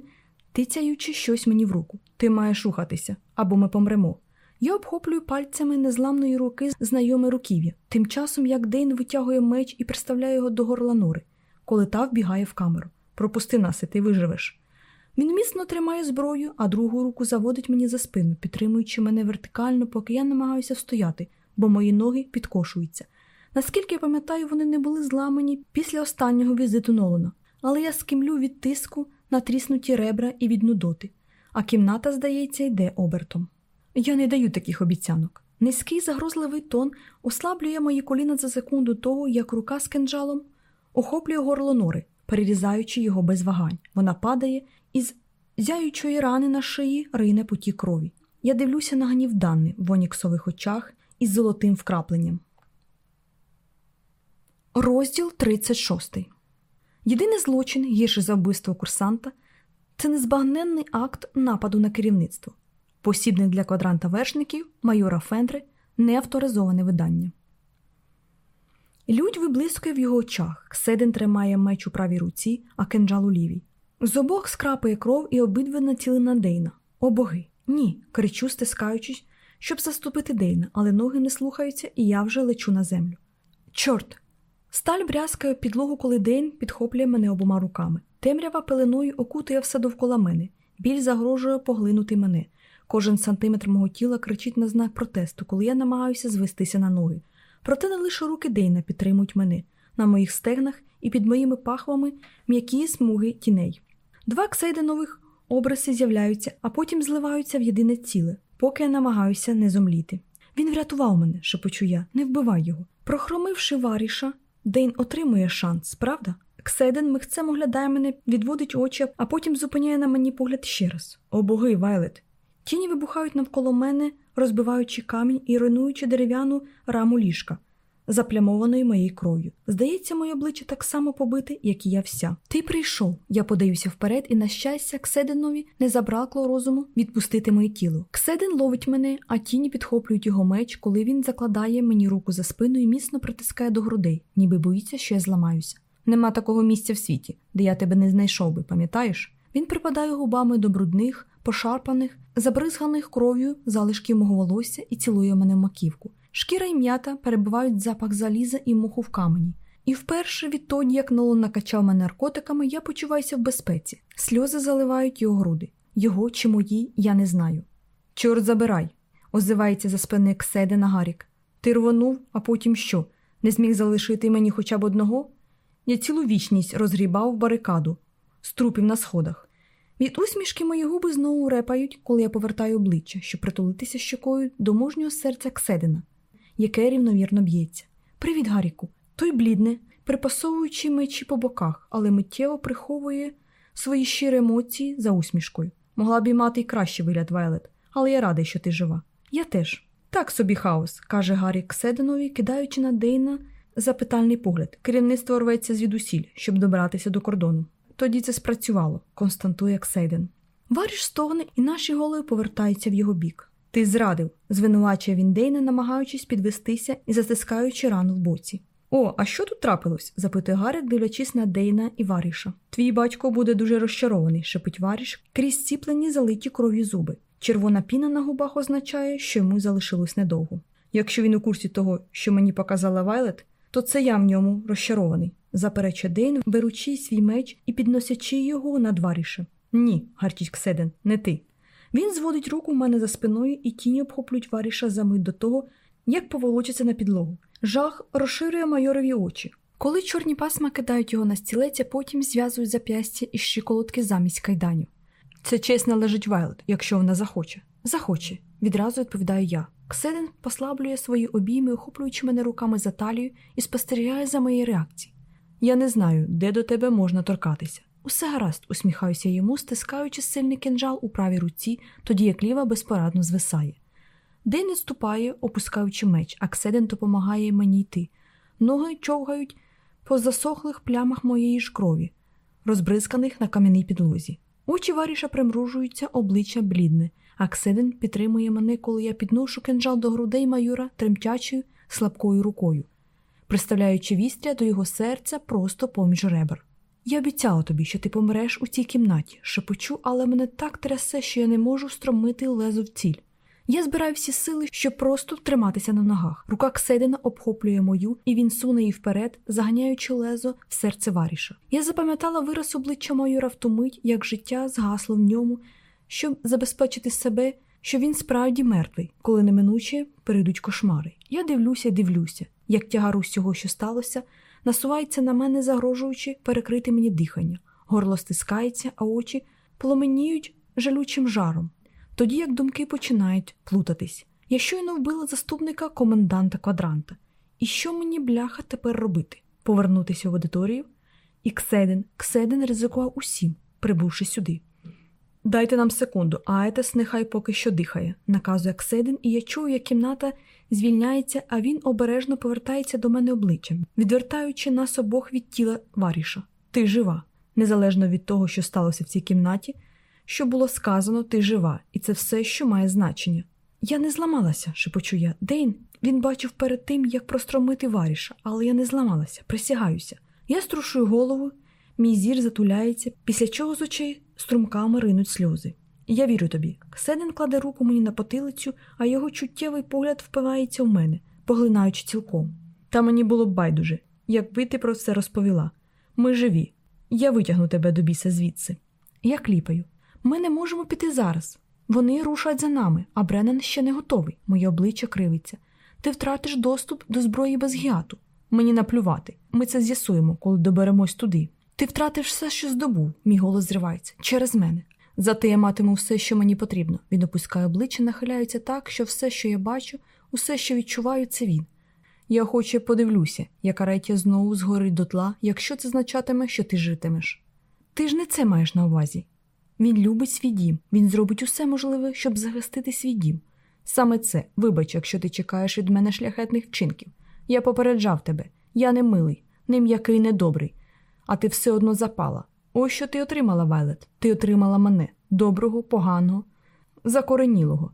тицяючи щось мені в руку. Ти маєш рухатися, або ми помремо. Я обхоплюю пальцями незламної руки знайоме руків'я, тим часом як Дейн витягує меч і приставляє його до горла нори, коли та вбігає в камеру. Пропусти нас, і ти виживеш. Він міцно тримає зброю, а другу руку заводить мені за спину, підтримуючи мене вертикально, поки я намагаюся стояти, бо мої ноги підкошуються. Наскільки я пам'ятаю, вони не були зламані після останнього візиту Нолана, але я скимлю від тиску на тріснуті ребра і від нудоти, а кімната, здається, йде обертом. Я не даю таких обіцянок. Низький загрозливий тон ослаблює мої коліна за секунду того, як рука з кинджалом охоплює горло нори, перерізаючи його без вагань. Вона падає із зяючої рани на шиї рине потік крові. Я дивлюся на гнів Данни в оніксових очах із золотим вкрапленням. Розділ 36. Єдиний злочин, гірше за вбивство курсанта, це незбагненний акт нападу на керівництво. Посібник для квадранта вершників майора Фендри неавторизоване видання. Людь виблискує в його очах. Кседен тримає меч у правій руці, а кинджал у лівій. З обох скрапає кров і обидві націлена на Дейна. О боги! Ні. кричу, стискаючись, щоб заступити Дейна, але ноги не слухаються, і я вже лечу на землю. Чорт! Сталь брязкає підлогу, коли Дейн підхоплює мене обома руками. Темрява пеленою окутує все довкола мене. Біль загрожує поглинути мене. Кожен сантиметр мого тіла кричить на знак протесту, коли я намагаюся звестися на ноги. Проте не лише руки Дейна підтримують мене на моїх стегнах і під моїми пахвами м'які смуги тіней. Два ксейденових образи з'являються, а потім зливаються в єдине ціле, поки я намагаюся не зомліти. Він врятував мене, шепочу я, не вбивай його. Прохромивши варіша, Дейн отримує шанс, правда? Кседен михцем оглядає мене, відводить очі, а потім зупиняє на мені погляд ще раз. О боги, Вайлет! Тіні вибухають навколо мене, розбиваючи камінь і руйнуючи дерев'яну раму ліжка, заплямованої моєю кров'ю. Здається, моє обличчя так само побите, як і я вся. Ти прийшов. Я подаюся вперед, і, на щастя, Кседенові не забракло розуму відпустити моє тіло. Кседен ловить мене, а тіні підхоплюють його меч, коли він закладає мені руку за спину і міцно притискає до грудей, ніби боїться, що я зламаюся. Нема такого місця в світі, де я тебе не знайшов би, пам'ятаєш? Він припадає губами до брудних, пошарпаних, забризганих кров'ю залишків мого волосся і цілує мене в маківку. Шкіра і м'ята перебувають запах заліза і муху в камені. І вперше відтоді, як Нолан накачав мене наркотиками, я почуваюся в безпеці. Сльози заливають його груди. Його чи мої, я не знаю. Чорт забирай, озивається за спини Кседена Гарік. Ти рвонув, а потім що? Не зміг залишити мені хоча б одного? Я цілу вічність розгрібав барикаду з трупів на сходах. Від усмішки мої губи знову репають, коли я повертаю обличчя, щоб притулитися щокою до мужнього серця Кседина, яке рівновірно б'ється. Привіт, Гаріку! Той блідне, припасовуючи мечі по боках, але миттєво приховує свої щирі емоції за усмішкою. Могла б і мати й кращий вигляд, Вайлет, але я радий, що ти жива. Я теж. Так собі хаос, каже Гаррі Ксединові, кидаючи на Дейна запитальний погляд. Керівництво рветься звідусіль, щоб добратися до кордону. Тоді це спрацювало, константує Ксейден. Варіш стогне, і наші голови повертаються в його бік. Ти зрадив, звинувачує він Дейна, намагаючись підвестися і затискаючи рану в боці. О, а що тут трапилось? запитує Гарик, дивлячись на Дейна і Варіша. Твій батько буде дуже розчарований, шепить Варіш, крізь ціплені залиті кров'ю зуби. Червона піна на губах означає, що йому залишилось недовго. Якщо він у курсі того, що мені показала Вайлет, то це я в ньому розчарований, заперечує Дейн, беручи свій меч і підносячи його над Варіша. Ні, гарчить Кседен, не ти. Він зводить руку в мене за спиною, і тіні обхоплюють Варіша за мить до того, як поволочиться на підлогу. Жах розширює майорові очі. Коли чорні пасма кидають його на стілець, потім зв'язують зап'ястя і щиколотки замість кайданів. Це честь належить Вайлет, якщо вона захоче. Захоче, відразу відповідаю я. Кседен послаблює свої обійми, охоплюючи мене руками за талію і спостерігає за моєю реакцією. Я не знаю, де до тебе можна торкатися. Усе гаразд, усміхаюся йому, стискаючи сильний кинджал у правій руці, тоді як ліва безпорадно звисає. День відступає, опускаючи меч, а Кседен допомагає мені йти. Ноги човгають по засохлих плямах моєї ж крові, розбризканих на кам'яній підлозі. Очі варіша примружуються, обличчя блідне, а Кседен підтримує мене, коли я підношу кинджал до грудей майора тремтячою, слабкою рукою, приставляючи вістря до його серця просто поміж ребер. Я обіцяла тобі, що ти помреш у цій кімнаті, шепочу, але мене так трясе, що я не можу стромити лезо в ціль. Я збираю всі сили, щоб просто триматися на ногах. Рука Кседина обхоплює мою, і він суне її вперед, заганяючи лезо в серце варіша. Я запам'ятала вираз обличчя майора в ту мить, як життя згасло в ньому, щоб забезпечити себе, що він справді мертвий, коли неминуче перейдуть кошмари. Я дивлюся дивлюся, як тягар усього, що сталося, насувається на мене, загрожуючи перекрити мені дихання. Горло стискається, а очі пломеніють жалючим жаром тоді як думки починають плутатись. Я щойно вбила заступника коменданта квадранта. І що мені, бляха, тепер робити? Повернутися в аудиторію? І Кседен, Кседен ризикував усім, прибувши сюди. Дайте нам секунду, а Етес нехай поки що дихає, наказує Кседен, і я чую, як кімната звільняється, а він обережно повертається до мене обличчям, відвертаючи нас обох від тіла варіша. Ти жива, незалежно від того, що сталося в цій кімнаті. Що було сказано, ти жива, і це все, що має значення. Я не зламалася, шепочу я. Дейн, він бачив перед тим, як простромити варіша, але я не зламалася, присягаюся. Я струшую голову, мій зір затуляється, після чого з очей струмками ринуть сльози. Я вірю тобі. Кседен кладе руку мені на потилицю, а його чуттєвий погляд впивається в мене, поглинаючи цілком. Та мені було б байдуже, якби ти про це розповіла. Ми живі. Я витягну тебе до біса звідси. Я кліпаю. Ми не можемо піти зараз. Вони рушать за нами, а Бреннан ще не готовий. Моє обличчя кривиться. Ти втратиш доступ до зброї без гіату. Мені наплювати. Ми це з'ясуємо, коли доберемось туди. Ти втратиш все, що здобув, мій голос зривається, через мене. Зате я матиму все, що мені потрібно. Він опускає обличчя, нахиляється так, що все, що я бачу, усе, що відчуваю, це він. Я охоче подивлюся, як Аретія знову згорить дотла, якщо це означатиме, що ти житимеш. Ти ж не це маєш на увазі. Він любить свій дім, він зробить усе можливе, щоб захистити свій дім. Саме це, вибач, якщо ти чекаєш від мене шляхетних вчинків. Я попереджав тебе, я не милий, не м'який, не добрий, а ти все одно запала. Ось що ти отримала, Вайлет. Ти отримала мене доброго, поганого, закоренілого,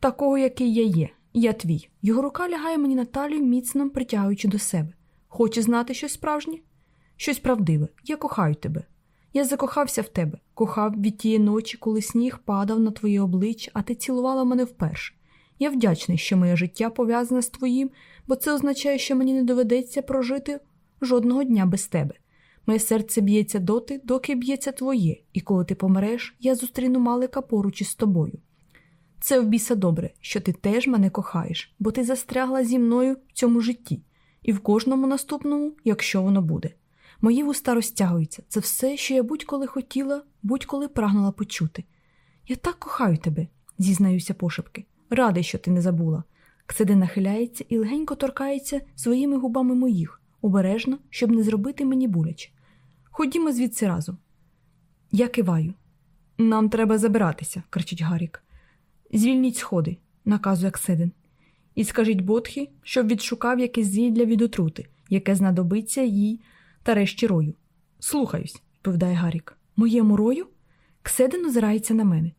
такого, який я є, я твій. Його рука лягає мені на талію, міцно притягуючи до себе. Хочеш знати щось справжнє? Щось правдиве. Я кохаю тебе. Я закохався в тебе, кохав від тієї ночі, коли сніг падав на твоє обличчя, а ти цілувала мене вперше. Я вдячний, що моє життя пов'язане з твоїм, бо це означає, що мені не доведеться прожити жодного дня без тебе. Моє серце б'ється доти, доки б'ється твоє, і коли ти помреш, я зустріну малика поруч із тобою. Це в біса добре, що ти теж мене кохаєш, бо ти застрягла зі мною в цьому житті, і в кожному наступному, якщо воно буде. Мої вуста розтягуються. Це все, що я будь-коли хотіла, будь-коли прагнула почути. Я так кохаю тебе, зізнаюся пошепки. Радий, що ти не забула. Ксиди нахиляється і легенько торкається своїми губами моїх, обережно, щоб не зробити мені боляче. Ходімо звідси разом. Я киваю. Нам треба забиратися, кричить Гарік. Звільніть сходи, наказує Кседин. І скажіть Ботхі, щоб відшукав якесь зілля від отрути, яке знадобиться їй та решті рою. Слухаюсь, відповідає Гарік. Моєму рою? Кседен озирається на мене.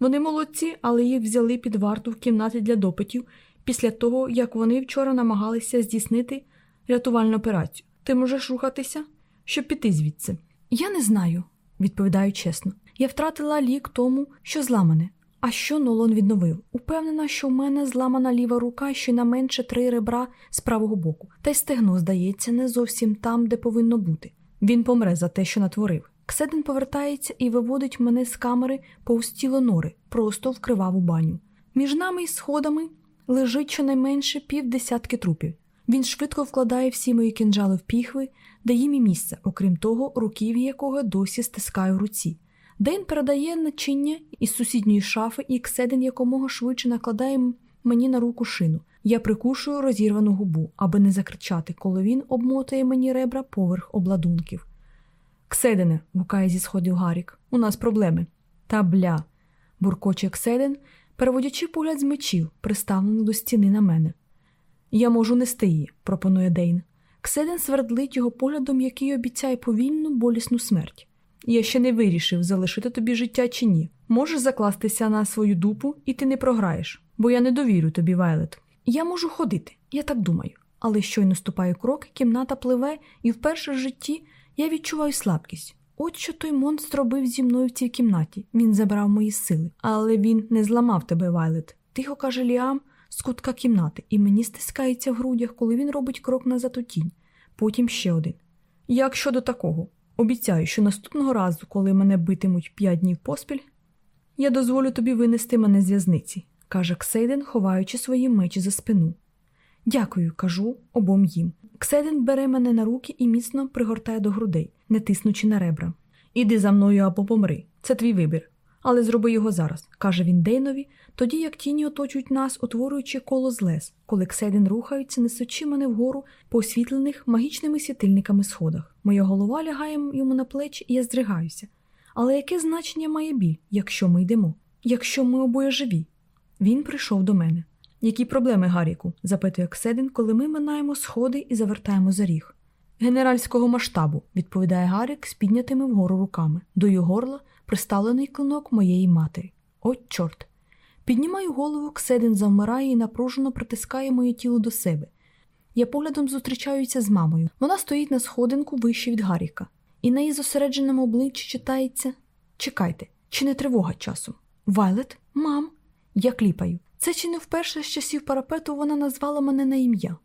Вони молодці, але їх взяли під варту в кімнаті для допитів після того, як вони вчора намагалися здійснити рятувальну операцію. Ти можеш рухатися, щоб піти звідси. Я не знаю, відповідаю чесно. Я втратила лік тому, що зламане. А що Нолон відновив? Упевнена, що в мене зламана ліва рука щонайменше три ребра з правого боку, та й стегно, здається, не зовсім там, де повинно бути. Він помре за те, що натворив. Кседен повертається і виводить мене з камери повз тіло нори, просто в криваву баню. Між нами і сходами лежить щонайменше півдесятки трупів. Він швидко вкладає всі мої кинджали в піхви, дає їм місце, окрім того, руків'я якого досі стискаю в руці. Дейн передає начиння із сусідньої шафи, і Кседен якомога швидше накладає мені на руку шину. Я прикушую розірвану губу, аби не закричати, коли він обмотує мені ребра поверх обладунків. Кседене, гукає зі сходів Гарік, у нас проблеми. Та бля. буркоче Кседен, переводячи погляд з мечів, приставлених до стіни на мене. Я можу нести її, пропонує Дейн. Кседен свердлить його поглядом, який обіцяє повільну, болісну смерть. Я ще не вирішив, залишити тобі життя чи ні. Можеш закластися на свою дупу, і ти не програєш, бо я не довірю тобі, Вайлет. Я можу ходити, я так думаю. Але щойно ступаю крок, кімната пливе, і вперше в житті я відчуваю слабкість. От що той монстр робив зі мною в цій кімнаті. Він забрав мої сили. Але він не зламав тебе, Вайлет. Тихо каже Ліам з кутка кімнати, і мені стискається в грудях, коли він робить крок назад у тінь. Потім ще один. Як щодо такого? Обіцяю, що наступного разу, коли мене битимуть п'ять днів поспіль, я дозволю тобі винести мене з в'язниці, каже Ксейден, ховаючи свої мечі за спину. Дякую, кажу обом їм. Кседен бере мене на руки і міцно пригортає до грудей, не тиснучи на ребра. Іди за мною або помри. Це твій вибір. Але зроби його зараз, каже він Дейнові, тоді як тіні оточують нас, утворюючи коло злес, коли Кседен рухається, несучи мене вгору по освітлених магічними світильниками сходах. Моя голова лягає йому на плечі, і я здригаюся. Але яке значення має біль, якщо ми йдемо? Якщо ми обоє живі? Він прийшов до мене. Які проблеми, Гаріку? запитує Кседин, коли ми минаємо сходи і завертаємо за ріг. Генеральського масштабу, відповідає Гарік з піднятими вгору руками. До його горла приставлений клинок моєї матері. От, чорт. Піднімаю голову, Кседин завмирає і напружено притискає моє тіло до себе. Я поглядом зустрічаюся з мамою. Вона стоїть на сходинку вище від Гаріка, і на її зосередженому обличчі читається Чекайте, чи не тривога часом? Вайлет, мам, я кліпаю. Це чи не вперше з часів парапету вона назвала мене на ім'я?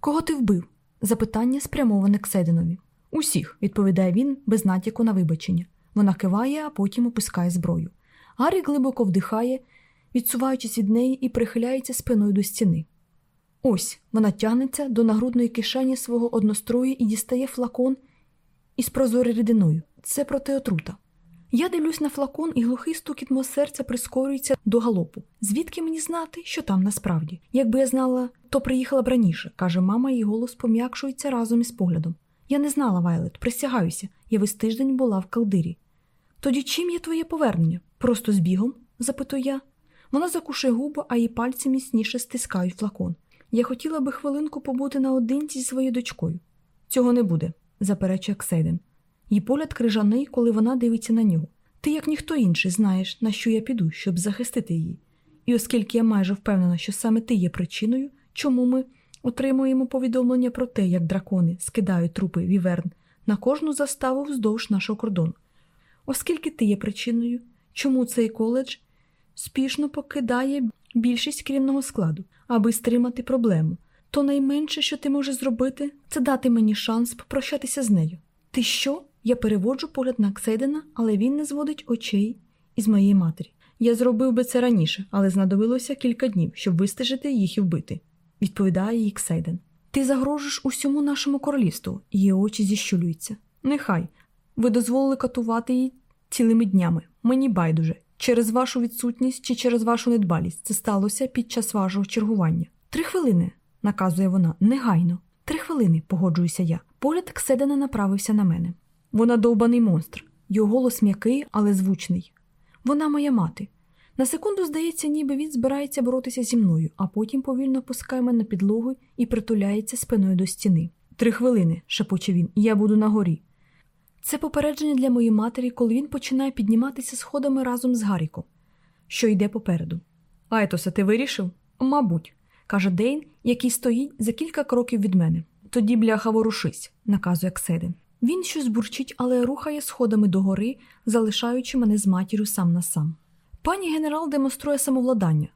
Кого ти вбив? Запитання спрямоване Ксединові. Усіх, відповідає він без натяку на вибачення. Вона киває, а потім опускає зброю. Гаррі глибоко вдихає, відсуваючись від неї і прихиляється спиною до стіни. Ось вона тягнеться до нагрудної кишені свого однострою і дістає флакон із прозорою рідиною. Це протиотрута. Я дивлюсь на флакон, і глухий стукіт мого серця прискорюється до галопу. Звідки мені знати, що там насправді? Якби я знала, то приїхала б раніше, каже мама, і голос пом'якшується разом із поглядом. Я не знала, Вайлет, присягаюся, я весь тиждень була в калдирі. Тоді чим є твоє повернення? Просто з бігом? запитую я. Вона закушує губу, а її пальці міцніше стискають флакон. Я хотіла би хвилинку побути наодинці зі своєю дочкою. Цього не буде, заперечує Ксейден. Її погляд крижаний, коли вона дивиться на нього. Ти, як ніхто інший, знаєш, на що я піду, щоб захистити її. І оскільки я майже впевнена, що саме ти є причиною, чому ми отримуємо повідомлення про те, як дракони скидають трупи віверн на кожну заставу вздовж нашого кордону. Оскільки ти є причиною, чому цей коледж спішно покидає більшість керівного складу, аби стримати проблему, то найменше, що ти можеш зробити, це дати мені шанс попрощатися з нею. Ти що? Я переводжу погляд на Ксейдена, але він не зводить очей із моєї матері. Я зробив би це раніше, але знадобилося кілька днів, щоб вистежити їх і вбити, відповідає їй Ксейден. Ти загрожуєш усьому нашому королівству, її очі зіщулюються. Нехай. Ви дозволили катувати її цілими днями. Мені байдуже. Через вашу відсутність чи через вашу недбалість це сталося під час вашого чергування. Три хвилини, наказує вона, негайно. Три хвилини, погоджуюся я. Погляд Кседена направився на мене. Вона довбаний монстр, його голос м'який, але звучний. Вона моя мати. На секунду здається, ніби він збирається боротися зі мною, а потім повільно пускає мене на підлогу і притуляється спиною до стіни. Три хвилини, шепоче він, я буду на горі. Це попередження для моєї матері, коли він починає підніматися сходами разом з Гаріком, що йде попереду. Айтосе, ти вирішив? Мабуть, каже Дейн, який стоїть за кілька кроків від мене. Тоді, бляха, ворушись, наказує Кседин. Він щось бурчить, але рухає сходами догори, залишаючи мене з матір'ю сам на сам. Пані генерал демонструє самовладання.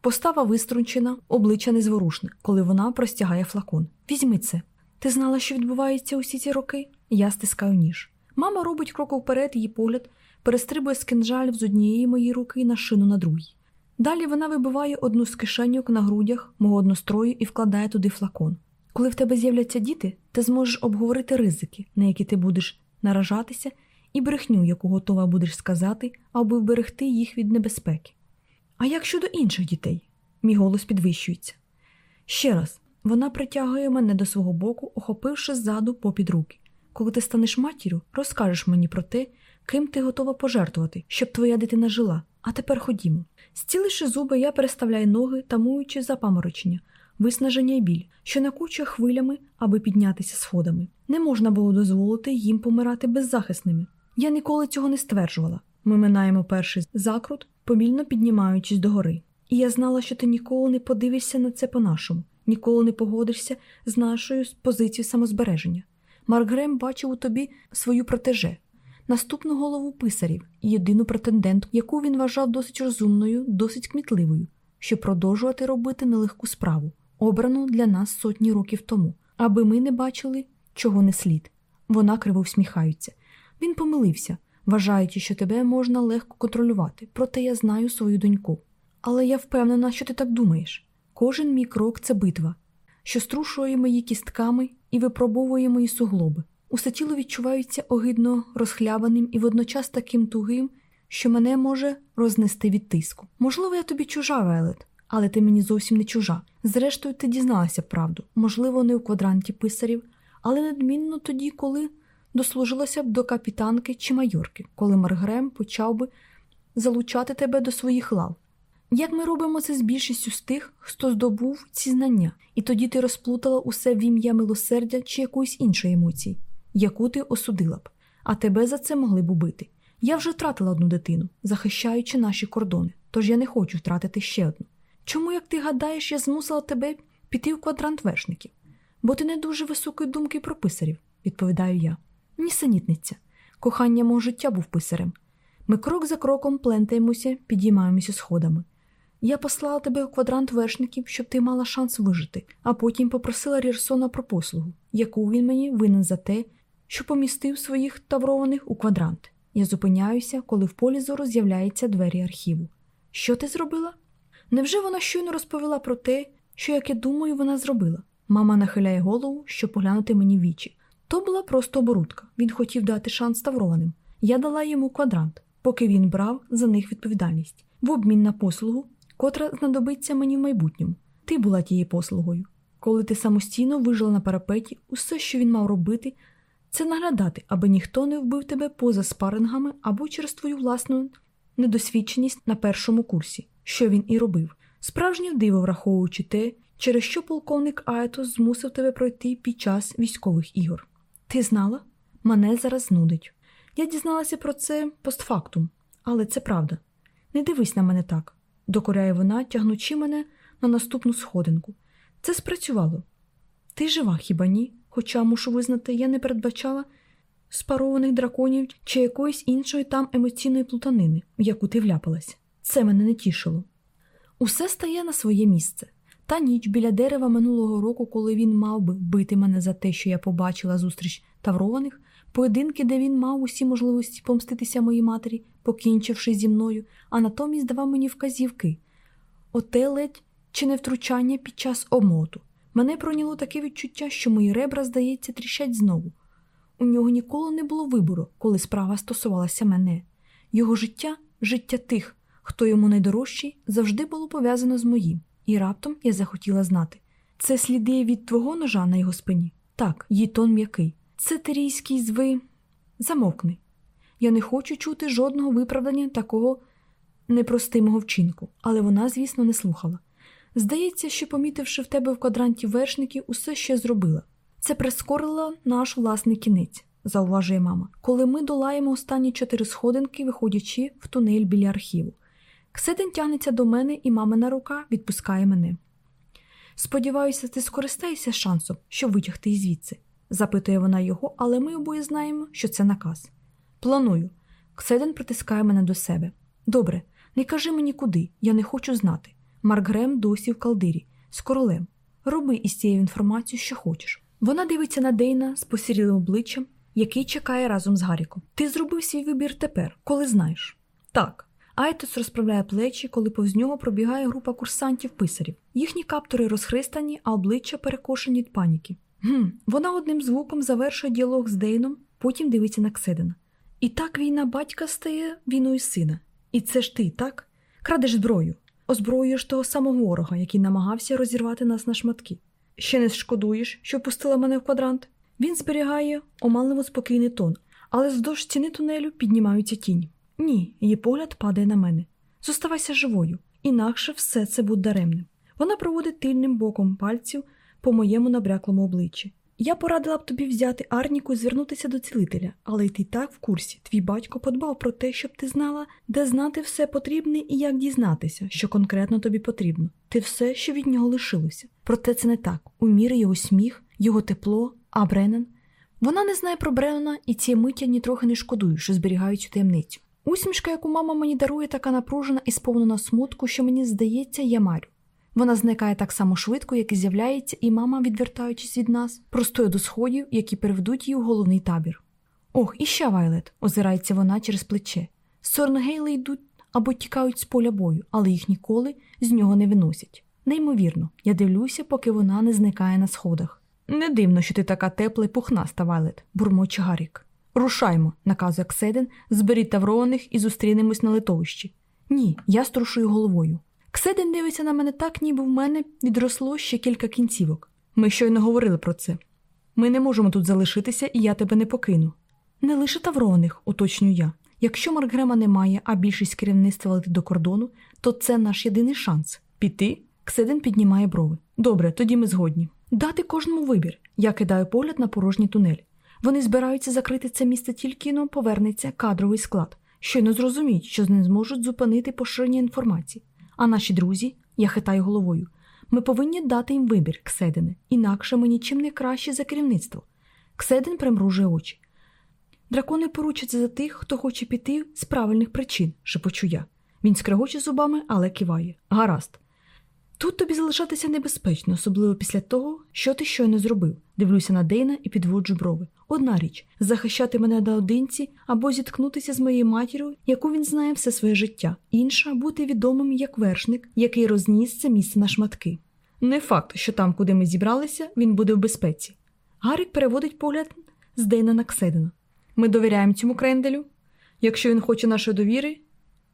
Постава виструнчена, обличчя незворушне, коли вона простягає флакон. Візьми це. Ти знала, що відбувається усі ці роки? Я стискаю ніж. Мама робить крок вперед, її погляд, перестрибує з кинджалів з однієї моєї руки на шину на другій. Далі вона вибиває одну з кишеньок на грудях мого однострою і вкладає туди флакон. Коли в тебе з'являться діти, ти зможеш обговорити ризики, на які ти будеш наражатися, і брехню, яку готова будеш сказати, аби вберегти їх від небезпеки. А як щодо інших дітей? Мій голос підвищується. Ще раз, вона притягує мене до свого боку, охопивши ззаду попід руки. Коли ти станеш матір'ю, розкажеш мені про те, ким ти готова пожертвувати, щоб твоя дитина жила. А тепер ходімо. Зціливши зуби, я переставляю ноги, тамуючи запаморочення, виснаження й біль, що накучує хвилями, аби піднятися сходами. Не можна було дозволити їм помирати беззахисними. Я ніколи цього не стверджувала. Ми минаємо перший закрут, повільно піднімаючись догори. І я знала, що ти ніколи не подивишся на це по-нашому, ніколи не погодишся з нашою позицією самозбереження. Марк Грем бачив у тобі свою протеже, наступну голову писарів єдину претендентку, яку він вважав досить розумною, досить кмітливою, щоб продовжувати робити нелегку справу, обрану для нас сотні років тому, аби ми не бачили, чого не слід. Вона криво всміхається. Він помилився, вважаючи, що тебе можна легко контролювати, проте я знаю свою доньку. Але я впевнена, що ти так думаєш. Кожен мій крок це битва, що струшує мої кістками і випробовує мої суглоби. Усе тіло відчувається огидно розхлябаним і водночас таким тугим, що мене може рознести від тиску. Можливо, я тобі чужа, Велет, але ти мені зовсім не чужа. Зрештою, ти дізналася правду, можливо, не у квадранті писарів, але недмінно тоді, коли дослужилася б до капітанки чи майорки, коли Маргрем почав би залучати тебе до своїх лав. Як ми робимо це з більшістю з тих, хто здобув ці знання, і тоді ти розплутала усе в ім'я милосердя чи якоїсь іншої емоції, яку ти осудила б, а тебе за це могли б убити. Я вже втратила одну дитину, захищаючи наші кордони, тож я не хочу втратити ще одну. Чому, як ти гадаєш, я змусила тебе піти в квадрант вершників? Бо ти не дуже високої думки про писарів, відповідаю я. Нісенітниця. Кохання мого життя був писарем. Ми крок за кроком плентаємося, підіймаємося сходами. Я послала тебе у квадрант вершників, щоб ти мала шанс вижити, а потім попросила Рірсона про послугу, яку він мені винен за те, що помістив своїх таврованих у квадрант. Я зупиняюся, коли в полі зору з'являються двері архіву. Що ти зробила? Невже вона щойно розповіла про те, що, як я думаю, вона зробила? Мама нахиляє голову, щоб поглянути мені в вічі. То була просто оборудка. Він хотів дати шанс таврованим. Я дала йому квадрант, поки він брав за них відповідальність в обмін на послугу, котра знадобиться мені в майбутньому. Ти була тією послугою. Коли ти самостійно вижила на парапеті, усе, що він мав робити, це наглядати, аби ніхто не вбив тебе поза спарингами або через твою власну недосвідченість на першому курсі, що він і робив. Справжнє диво, враховуючи те, через що полковник Аетос змусив тебе пройти під час військових ігор. Ти знала? Мене зараз знудить. Я дізналася про це постфактум, але це правда. Не дивись на мене так, докоряє вона, тягнучи мене на наступну сходинку. Це спрацювало. Ти жива хіба ні? Хоча, мушу визнати, я не передбачала спарованих драконів чи якоїсь іншої там емоційної плутанини, в яку ти вляпалась. Це мене не тішило. Усе стає на своє місце. Та ніч біля дерева минулого року, коли він мав би вбити мене за те, що я побачила зустріч таврованих, поєдинки, де він мав усі можливості помститися моїй матері, покінчивши зі мною, а натомість давав мені вказівки. Оте ледь чи не втручання під час омоту. Мене пройняло таке відчуття, що мої ребра, здається, тріщать знову. У нього ніколи не було вибору, коли справа стосувалася мене. Його життя, життя тих, хто йому найдорожчий, завжди було пов'язано з моїм, і раптом я захотіла знати. Це сліди від твого ножа на його спині? Так, її тон м'який. Це тирійський зви. Замовкни. Я не хочу чути жодного виправдання такого непростимого вчинку, але вона, звісно, не слухала. Здається, що, помітивши в тебе в квадранті вершників, усе ще зробила. Це прискорило наш власний кінець, зауважує мама, коли ми долаємо останні чотири сходинки, виходячи в тунель біля архіву. Кседен тягнеться до мене, і мамина рука відпускає мене. Сподіваюся, ти скористаєшся шансом, щоб витягти її звідси, запитує вона його, але ми обоє знаємо, що це наказ. Планую. Кседен притискає мене до себе. Добре, не кажи мені куди, я не хочу знати. Марк Грем досі в калдирі, з королем. Роби із цією інформацією, що хочеш. Вона дивиться на Дейна з посірілим обличчям, який чекає разом з Гаріком. Ти зробив свій вибір тепер, коли знаєш. Так. Айтос розправляє плечі, коли повз нього пробігає група курсантів-писарів. Їхні каптури розхристані, а обличчя перекошені від паніки. Гм, Вона одним звуком завершує діалог з Дейном, потім дивиться на Кседена. І так війна батька стає війною сина. І це ж ти, так? Крадеш зброю, озброюєш того самого ворога, який намагався розірвати нас на шматки. Ще не шкодуєш, що пустила мене в квадрант? Він зберігає оманливо спокійний тон, але вздовж стіни тунелю піднімаються тіні. Ні, її погляд падає на мене. Зоставайся живою, інакше все це буде даремним. Вона проводить тильним боком пальців по моєму набряклому обличчі. Я порадила б тобі взяти Арніку і звернутися до цілителя, але й ти так в курсі. Твій батько подбав про те, щоб ти знала, де знати все потрібне і як дізнатися, що конкретно тобі потрібно. Ти все, що від нього лишилося. Проте це не так. У міри його сміх, його тепло, а Бреннан. Вона не знає про Бреннана і ці миття нітрохи не шкодую, що зберігають цю таємницю. Усмішка, яку мама мені дарує, така напружена і сповнена смутку, що мені здається, я марю. Вона зникає так само швидко, як і з'являється, і мама, відвертаючись від нас, простує до сходів, які переведуть її у головний табір. Ох, іще Вайлет, озирається вона через плече. Сорнгейли йдуть або тікають з поля бою, але їх ніколи з нього не виносять. Неймовірно, я дивлюся, поки вона не зникає на сходах. Не дивно, що ти така тепла і пухнаста, Вайлет, бурмоче Гарік. Рушаймо, наказує Кседен, зберіть таврованих і зустрінемось на литовищі. Ні, я струшую головою. Кседен дивиться на мене так, ніби в мене відросло ще кілька кінцівок. Ми щойно говорили про це. Ми не можемо тут залишитися, і я тебе не покину. Не лише таврованих, уточнюю я. Якщо Маркгрема немає, а більшість керівництва летить до кордону, то це наш єдиний шанс. Піти? Кседен піднімає брови. Добре, тоді ми згодні. Дати кожному вибір. Я кидаю погляд на порожній тунель. Вони збираються закрити це місце тільки но повернеться кадровий склад. Щойно зрозуміють, що не зможуть зупинити поширення інформації. А наші друзі, я хитаю головою, ми повинні дати їм вибір, Кседене, інакше ми нічим не краще за керівництво. Кседен примружує очі. Дракони поручаться за тих, хто хоче піти з правильних причин, шепочу я. Він скрегоче зубами, але киває. Гаразд. Тут тобі залишатися небезпечно, особливо після того, що ти щойно зробив. Дивлюся на Дейна і підводжу брови. Одна річ захищати мене наодинці або зіткнутися з моєю матір'ю, яку він знає все своє життя, інша бути відомим як вершник, який розніс це місце на шматки. Не факт, що там, куди ми зібралися, він буде в безпеці. Гарік переводить погляд з Дейна на Кседена. Ми довіряємо цьому кренделю. Якщо він хоче нашої довіри,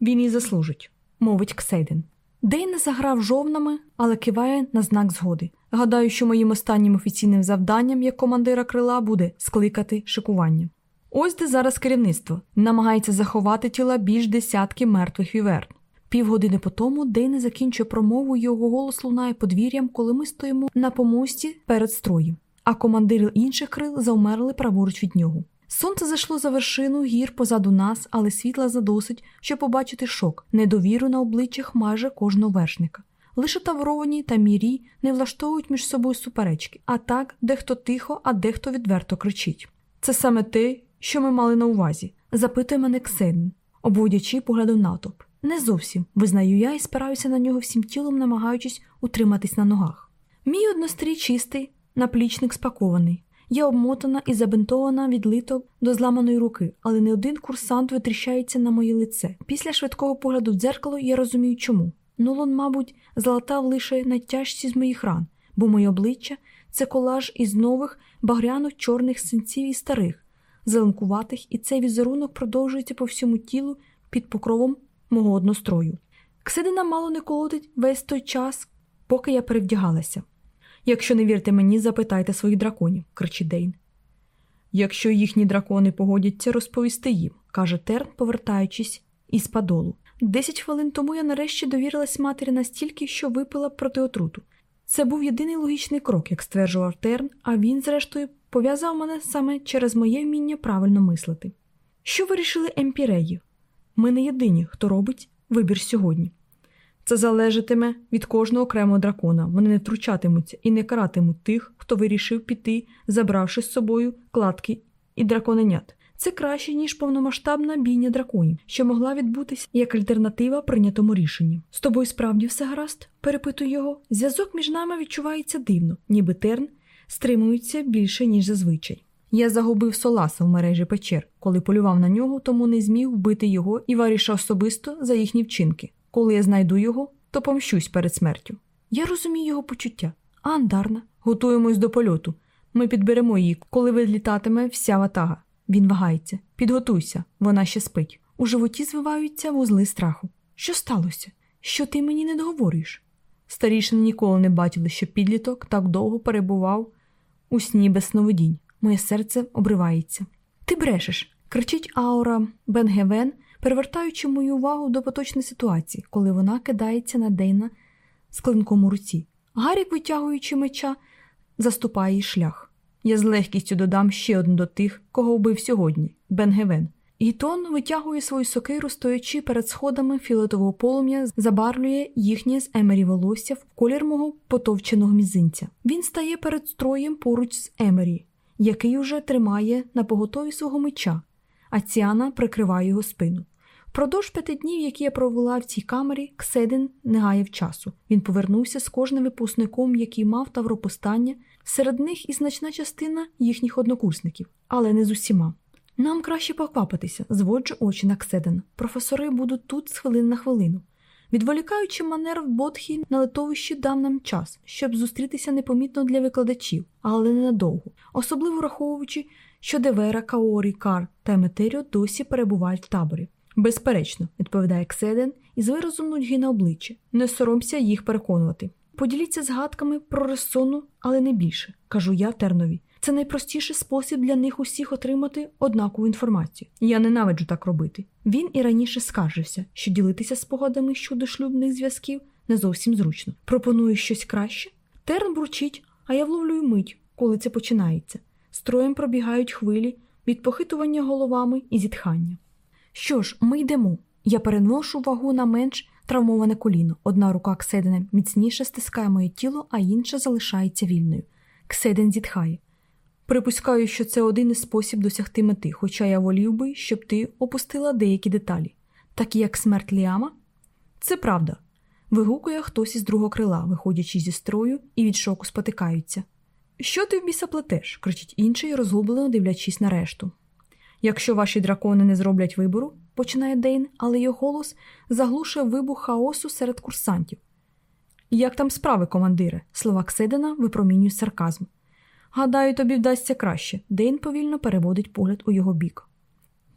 він її заслужить, мовить Ксейден. Дейн заграв жовнами, але киває на знак згоди. Гадаю, що моїм останнім офіційним завданням як командира крила буде скликати шикування. Ось де зараз керівництво намагається заховати тіла більш десятки мертвих віверн. Півгодини по тому Дейн закінчує промову, його голос лунає подвір'ям, коли ми стоїмо на помості перед строєм, а командири інших крил завмерли праворуч від нього. Сонце зайшло за вершину гір позаду нас, але світла задосить, щоб побачити шок, недовіру на обличчях майже кожного вершника. Лише тавровані та мірі не влаштовують між собою суперечки, а так дехто тихо, а дехто відверто кричить. Це саме те, що ми мали на увазі, запитує мене Ксен, обводячи поглядом натовп. Не зовсім визнаю я і спираюся на нього всім тілом, намагаючись утриматись на ногах. Мій однострій чистий, наплічник спакований. Я обмотана і забинтована від литок до зламаної руки, але не один курсант витріщається на моє лице. Після швидкого погляду в дзеркало я розумію, чому. Нолон, мабуть, залатав лише найтяжчі з моїх ран, бо моє обличчя це колаж із нових багряних чорних синців і старих, зеленкуватих, і цей візерунок продовжується по всьому тілу під покровом мого однострою. Ксидина мало не колотить весь той час, поки я перевдягалася. Якщо не вірте мені, запитайте своїх драконів, кричить Дейн. Якщо їхні дракони погодяться розповісти їм, каже Терн, повертаючись із падолу. Десять хвилин тому я нарешті довірилась матері настільки, що випила проти отруту. Це був єдиний логічний крок, як стверджував Терн, а він, зрештою, пов'язав мене саме через моє вміння правильно мислити. Що вирішили емпіреї? Ми не єдині, хто робить вибір сьогодні. Це залежатиме від кожного окремого дракона. Вони не втручатимуться і не каратимуть тих, хто вирішив піти, забравши з собою кладки і драконенят. Це краще, ніж повномасштабна бійня драконів, що могла відбутися як альтернатива прийнятому рішенню. З тобою справді все гаразд? перепитую його. Зв'язок між нами відчувається дивно, ніби терн стримується більше, ніж зазвичай. Я загубив Соласа в мережі печер, коли полював на нього, тому не зміг вбити його і вирішив особисто за їхні вчинки. Коли я знайду його, то помщусь перед смертю. Я розумію його почуття. А андарна, готуємось до польоту. Ми підберемо її, коли відлітатиме вся ватага. Він вагається. Підготуйся, вона ще спить. У животі звиваються вузли страху. Що сталося? Що ти мені не договорюєш? Старійшини ніколи не бачили, що підліток так довго перебував у сні без сновидінь. Моє серце обривається. Ти брешеш, кричить Аура Бенгевен, перевертаючи мою увагу до поточної ситуації, коли вона кидається на Дейна з клинком у руці. Гарік, витягуючи меча, заступає їй шлях. Я з легкістю додам ще одну до тих, кого вбив сьогодні Бенгевен. Гітон витягує свою сокиру, стоячи перед сходами фіолетового полум'я, забарвлює їхнє з Емері волосся в колір мого потовченого мізинця. Він стає перед строєм поруч з Емері, який уже тримає на поготові свого меча, а Ціана прикриває його спину. Впродовж п'яти днів, які я провела в цій камері, Кседин не гаяв часу. Він повернувся з кожним випускником, який мав тавропостання, серед них і значна частина їхніх однокурсників, але не з усіма. Нам краще поквапитися, зводжу очі на Кседина. Професори будуть тут з хвилини на хвилину. Відволікаючи манер в Бодхі на литовищі дав нам час, щоб зустрітися непомітно для викладачів, але ненадовго, особливо враховуючи, що Девера, Каорі, Кар та Еметеріо досі перебувають в таборі. Безперечно, відповідає Кседен із виразом нудьги на обличчі. Не соромся їх переконувати. Поділіться згадками про Рессону, але не більше, кажу я Тернові. Це найпростіший спосіб для них усіх отримати однакову інформацію. Я ненавиджу так робити. Він і раніше скаржився, що ділитися спогадами щодо шлюбних зв'язків не зовсім зручно. Пропоную щось краще. Терн бурчить, а я вловлюю мить, коли це починається. Строєм пробігають хвилі від похитування головами і зітхання. Що ж, ми йдемо. Я переношу вагу на менш травмоване коліно. Одна рука Кседена міцніше стискає моє тіло, а інша залишається вільною. Кседен зітхає. Припускаю, що це один із спосіб досягти мети, хоча я волів би, щоб ти опустила деякі деталі, такі як смерть Ліама. Це правда. Вигукує хтось із другого крила, виходячи зі строю і від шоку спотикаються. Що ти в біса плетеш? кричить інший, розгублено дивлячись на решту. Якщо ваші дракони не зроблять вибору, починає Дейн, але його голос заглушує вибух хаосу серед курсантів. Як там справи, командире? Слова Кседена випромінюють сарказм. Гадаю, тобі вдасться краще. Дейн повільно переводить погляд у його бік.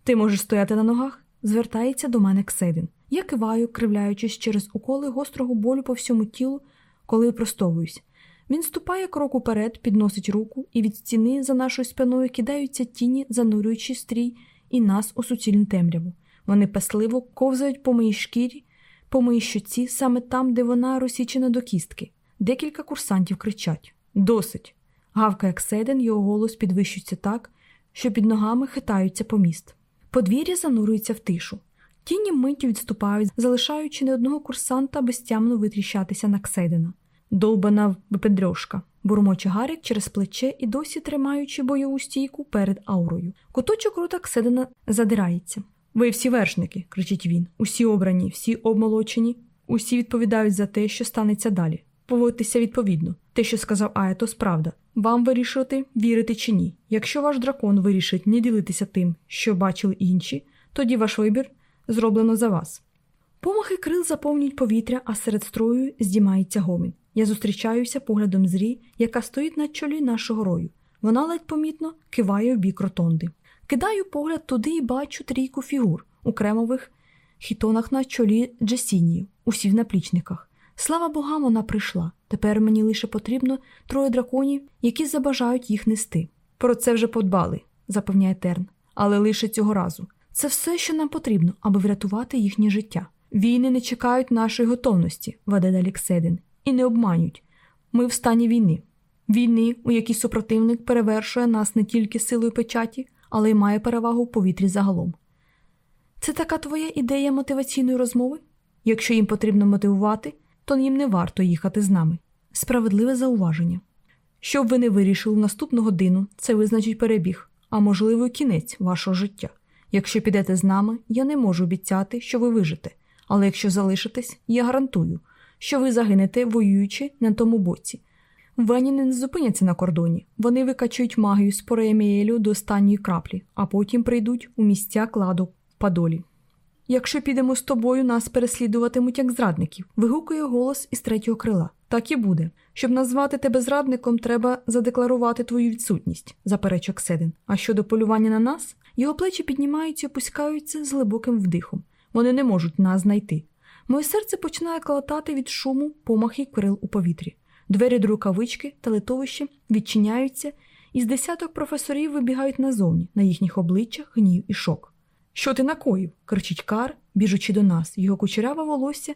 Ти можеш стояти на ногах? звертається до мене Кседин. Я киваю, кривляючись через уколи гострого болю по всьому тілу, коли простовуюсь. Він ступає крок уперед, підносить руку, і від стіни за нашою спиною кидаються тіні, занурюючи стрій і нас у суцільну темряву. Вони песливо ковзають по моїй шкірі, по моїй щоці, саме там, де вона розсічена до кістки. Декілька курсантів кричать Досить. Гавкає Кседен, його голос підвищується так, що під ногами хитаються по міст. Подвір'я занурюється в тишу. Тіні миттю відступають, залишаючи не одного курсанта безтямно витріщатися на Кседена. Довбана випедрьошка, бурмоче Гарік через плече і досі тримаючи бойову стійку перед аурою. Куточок рота Кседена задирається. Ви всі вершники, кричить він, усі обрані, всі обмолочені, усі відповідають за те, що станеться далі. Поводьтеся відповідно. Те, що сказав Аетос, правда. Вам вирішувати, вірити чи ні. Якщо ваш дракон вирішить не ділитися тим, що бачили інші, тоді ваш вибір зроблено за вас. Помахи крил заповнюють повітря, а серед строю здіймається гомін. Я зустрічаюся поглядом зрі, яка стоїть на чолі нашого рою. Вона ледь помітно киває в бік ротонди. Кидаю погляд туди і бачу трійку фігур у кремових хітонах на чолі Джесінії, усі в наплічниках. Слава богам, вона прийшла. Тепер мені лише потрібно троє драконів, які забажають їх нести. Про це вже подбали, запевняє Терн, але лише цього разу. Це все, що нам потрібно, аби врятувати їхнє життя. Війни не чекають нашої готовності, веде далі Кседин, і не обманюють. Ми в стані війни. Війни, у якій супротивник перевершує нас не тільки силою печаті, але й має перевагу в повітрі загалом. Це така твоя ідея мотиваційної розмови? Якщо їм потрібно мотивувати, то їм не варто їхати з нами. Справедливе зауваження. Що б ви не вирішили в наступну годину, це визначить перебіг, а можливо, кінець вашого життя. Якщо підете з нами, я не можу обіцяти, що ви вижите, але якщо залишитесь, я гарантую, що ви загинете, воюючи на тому боці. Веніни не зупиняться на кордоні, вони викачують магію з Пореєміелю до останньої краплі, а потім прийдуть у місця кладу в Падолі. Якщо підемо з тобою, нас переслідуватимуть як зрадників, вигукує голос із третього крила. Так і буде. Щоб назвати тебе зрадником, треба задекларувати твою відсутність, заперечок Седин. А щодо полювання на нас, його плечі піднімаються і опускаються з глибоким вдихом. Вони не можуть нас знайти. Моє серце починає калатати від шуму помахи крил у повітрі. Двері до рукавички та литовища відчиняються, і з десяток професорів вибігають назовні, на їхніх обличчях гнів і шок. Що ти накоїв? кричить Кар, біжучи до нас. Його кучеряве волосся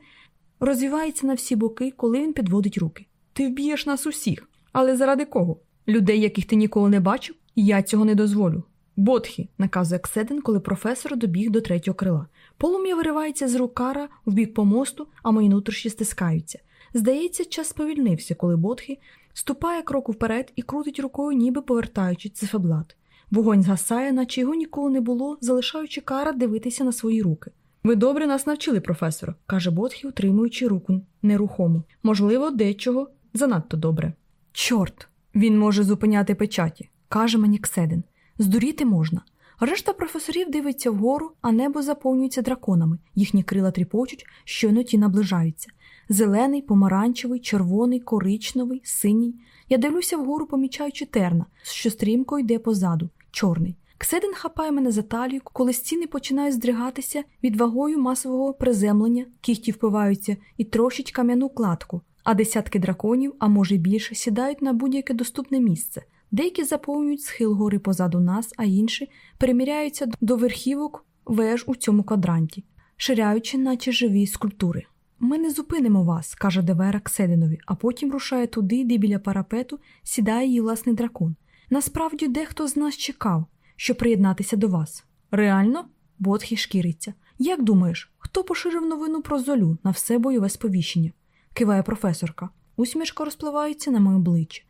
розвівається на всі боки, коли він підводить руки. Ти вб'єш нас усіх. Але заради кого? Людей, яких ти ніколи не бачив? Я цього не дозволю. Ботхі, наказує Кседен, коли професор добіг до третього крила. Полум'я виривається з рук Кара в бік помосту, а мої нутрощі стискаються. Здається, час сповільнився, коли Ботхі ступає кроку вперед і крутить рукою, ніби повертаючи цифеблат. Вогонь згасає, наче його ніколи не було, залишаючи кара дивитися на свої руки. Ви добре нас навчили, професор, каже Ботхі, утримуючи руку нерухому. Можливо, дечого занадто добре. Чорт, він може зупиняти печаті, каже мені Кседин. Здуріти можна. Решта професорів дивиться вгору, а небо заповнюється драконами. Їхні крила тріпочуть, щойно ті наближаються. Зелений, помаранчевий, червоний, коричневий, синій. Я дивлюся вгору, помічаючи терна, що стрімко йде позаду, чорний. Кседин хапає мене за талію, коли стіни починають здригатися від вагою масового приземлення, кіхті впиваються і трощить кам'яну кладку, а десятки драконів, а може більше, сідають на будь-яке доступне місце. Деякі заповнюють схил гори позаду нас, а інші переміряються до верхівок веж у цьому квадранті, ширяючи, наче живі скульптури. Ми не зупинимо вас, каже Девера Ксединові, а потім рушає туди, де біля парапету сідає її власний дракон. Насправді, дехто з нас чекав, щоб приєднатися до вас. Реально? Ботхі шкіриться. Як думаєш, хто поширив новину про золю на все бойове сповіщення? киває професорка. Усмішка розпливається на моє обличчя.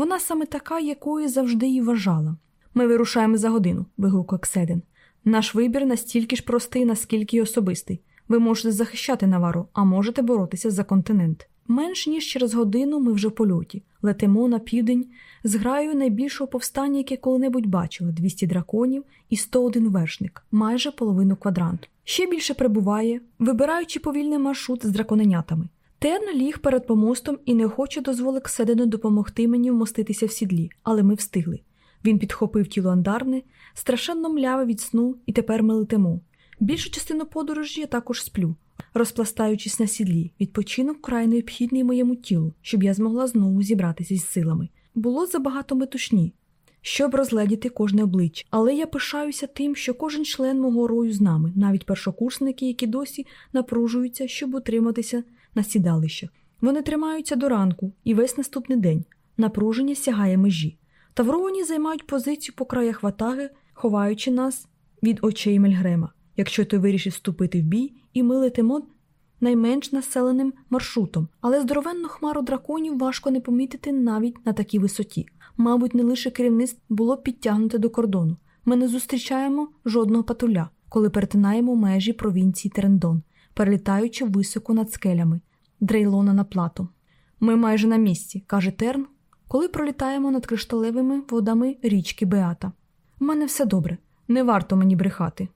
Вона саме така, якою завжди її вважала. Ми вирушаємо за годину, вигукує Кседин. Наш вибір настільки ж простий, наскільки й особистий. Ви можете захищати Навару, а можете боротися за континент. Менш ніж через годину ми вже в польоті, летимо на південь з граю найбільшого повстання, яке коли-небудь бачили 200 драконів і 101 вершник, майже половину квадранту. Ще більше прибуває, вибираючи повільний маршрут з драконенятами. Терн ліг перед помостом і неохоче дозволив Кседену допомогти мені вмоститися в сідлі, але ми встигли. Він підхопив тіло андарни, страшенно мляве від сну, і тепер ми летимо. Більшу частину подорожі я також сплю, розпластаючись на сідлі, відпочинок край необхідний моєму тілу, щоб я змогла знову зібратися з силами. Було забагато метушні, щоб розгледіти кожне обличчя, але я пишаюся тим, що кожен член мого рою з нами, навіть першокурсники, які досі напружуються, щоб утриматися на сідалищах. Вони тримаються до ранку і весь наступний день. Напруження сягає межі. Тавровані займають позицію по краях ватаги, ховаючи нас від очей Мельгрема якщо той вирішить вступити в бій, і ми летимо найменш населеним маршрутом, але здоровенну хмару драконів важко не помітити навіть на такій висоті. Мабуть, не лише керівництво було підтягнуте до кордону. Ми не зустрічаємо жодного патруля, коли перетинаємо межі провінції Терендон, перелітаючи високо над скелями, дрейлона на плату. Ми майже на місці, каже Терн, коли пролітаємо над кришталевими водами річки Беата. У мене все добре, не варто мені брехати.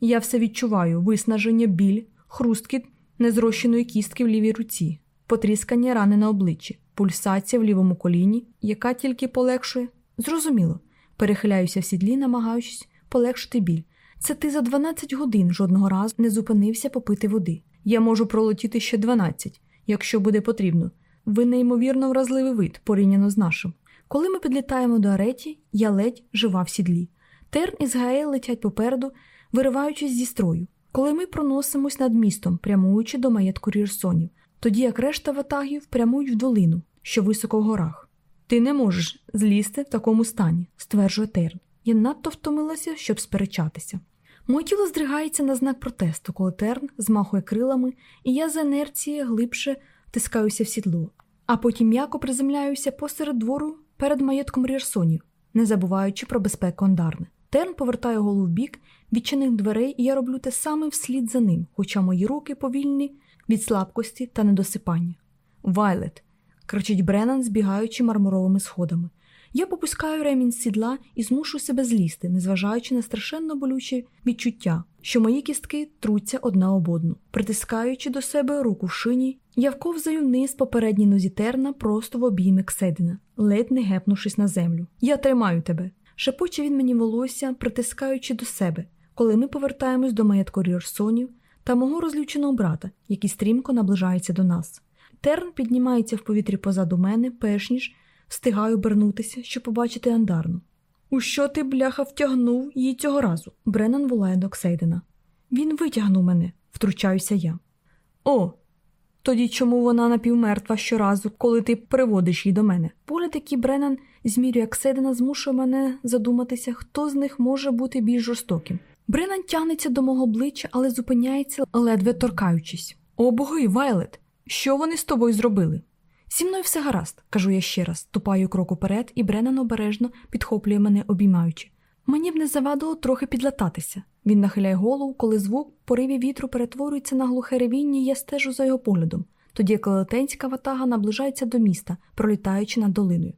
Я все відчуваю виснаження, біль, хрусткіт незрощеної кістки в лівій руці, потріскання рани на обличчі, пульсація в лівому коліні, яка тільки полегшує. Зрозуміло, перехиляюся в сідлі, намагаючись полегшити біль. Це ти за 12 годин жодного разу не зупинився попити води. Я можу пролетіти ще 12, якщо буде потрібно. Ви неймовірно вразливий вид порівняно з нашим. Коли ми підлітаємо до ареті, я ледь жива в сідлі. Терн і Згаель летять попереду, вириваючись зі строю, коли ми проносимось над містом, прямуючи до маєтку Рірсонів, тоді як решта ватагів прямують в долину, що високо в горах. Ти не можеш злізти в такому стані, стверджує Терн. Я надто втомилася, щоб сперечатися. Моє тіло здригається на знак протесту, коли терн змахує крилами, і я за інерції глибше втискаюся в сідло, а потім м'яко приземляюся посеред двору перед маєтком Рірсонів, не забуваючи про безпеку Андарни. Терн повертає голову в бік, відчинив дверей, і я роблю те саме вслід за ним, хоча мої руки повільні від слабкості та недосипання. Вайлет. кричить Бреннан, збігаючи мармуровими сходами. Я попускаю ремінь з сідла і змушу себе злізти, незважаючи на страшенно болюче відчуття, що мої кістки труться одна об одну. Притискаючи до себе руку в шині, я вковзаю вниз по передній нозі терна просто в обійми Кседина, ледь не гепнувшись на землю. Я тримаю тебе. Шепоче він мені волосся, притискаючи до себе, коли ми повертаємось до маєтку Ріорсонів та мого розлюченого брата, який стрімко наближається до нас. Терн піднімається в повітрі позаду мене, перш ніж встигаю обернутися, щоб побачити андарну. У що ти, бляха, втягнув її цього разу? Бреннан волає до Ксейдена. Він витягнув мене, втручаюся я. О, тоді чому вона напівмертва щоразу, коли ти приводиш її до мене? Погляд, який Бреннан змірює Кседена, змушує мене задуматися, хто з них може бути більш жорстоким. Бреннан тягнеться до мого обличчя, але зупиняється, ледве торкаючись. О, боги, Вайлет! Що вони з тобою зробили? Зі мною все гаразд, кажу я ще раз, тупаю крок уперед, і Бреннан обережно підхоплює мене, обіймаючи. Мені б не завадило трохи підлататися. Він нахиляє голову, коли звук пориві вітру перетворюється на глухе ревіння, і я стежу за його поглядом, тоді як летенська ватага наближається до міста, пролітаючи над долиною.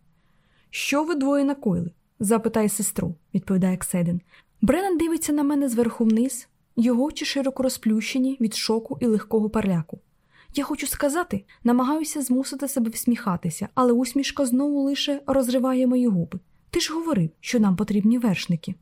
Що ви двоє накоїли? запитає сестру, відповідає Кседин. Бреннан дивиться на мене зверху вниз, його очі широко розплющені від шоку і легкого переляку. Я хочу сказати, намагаюся змусити себе всміхатися, але усмішка знову лише розриває мої губи. Ти ж говорив, що нам потрібні вершники.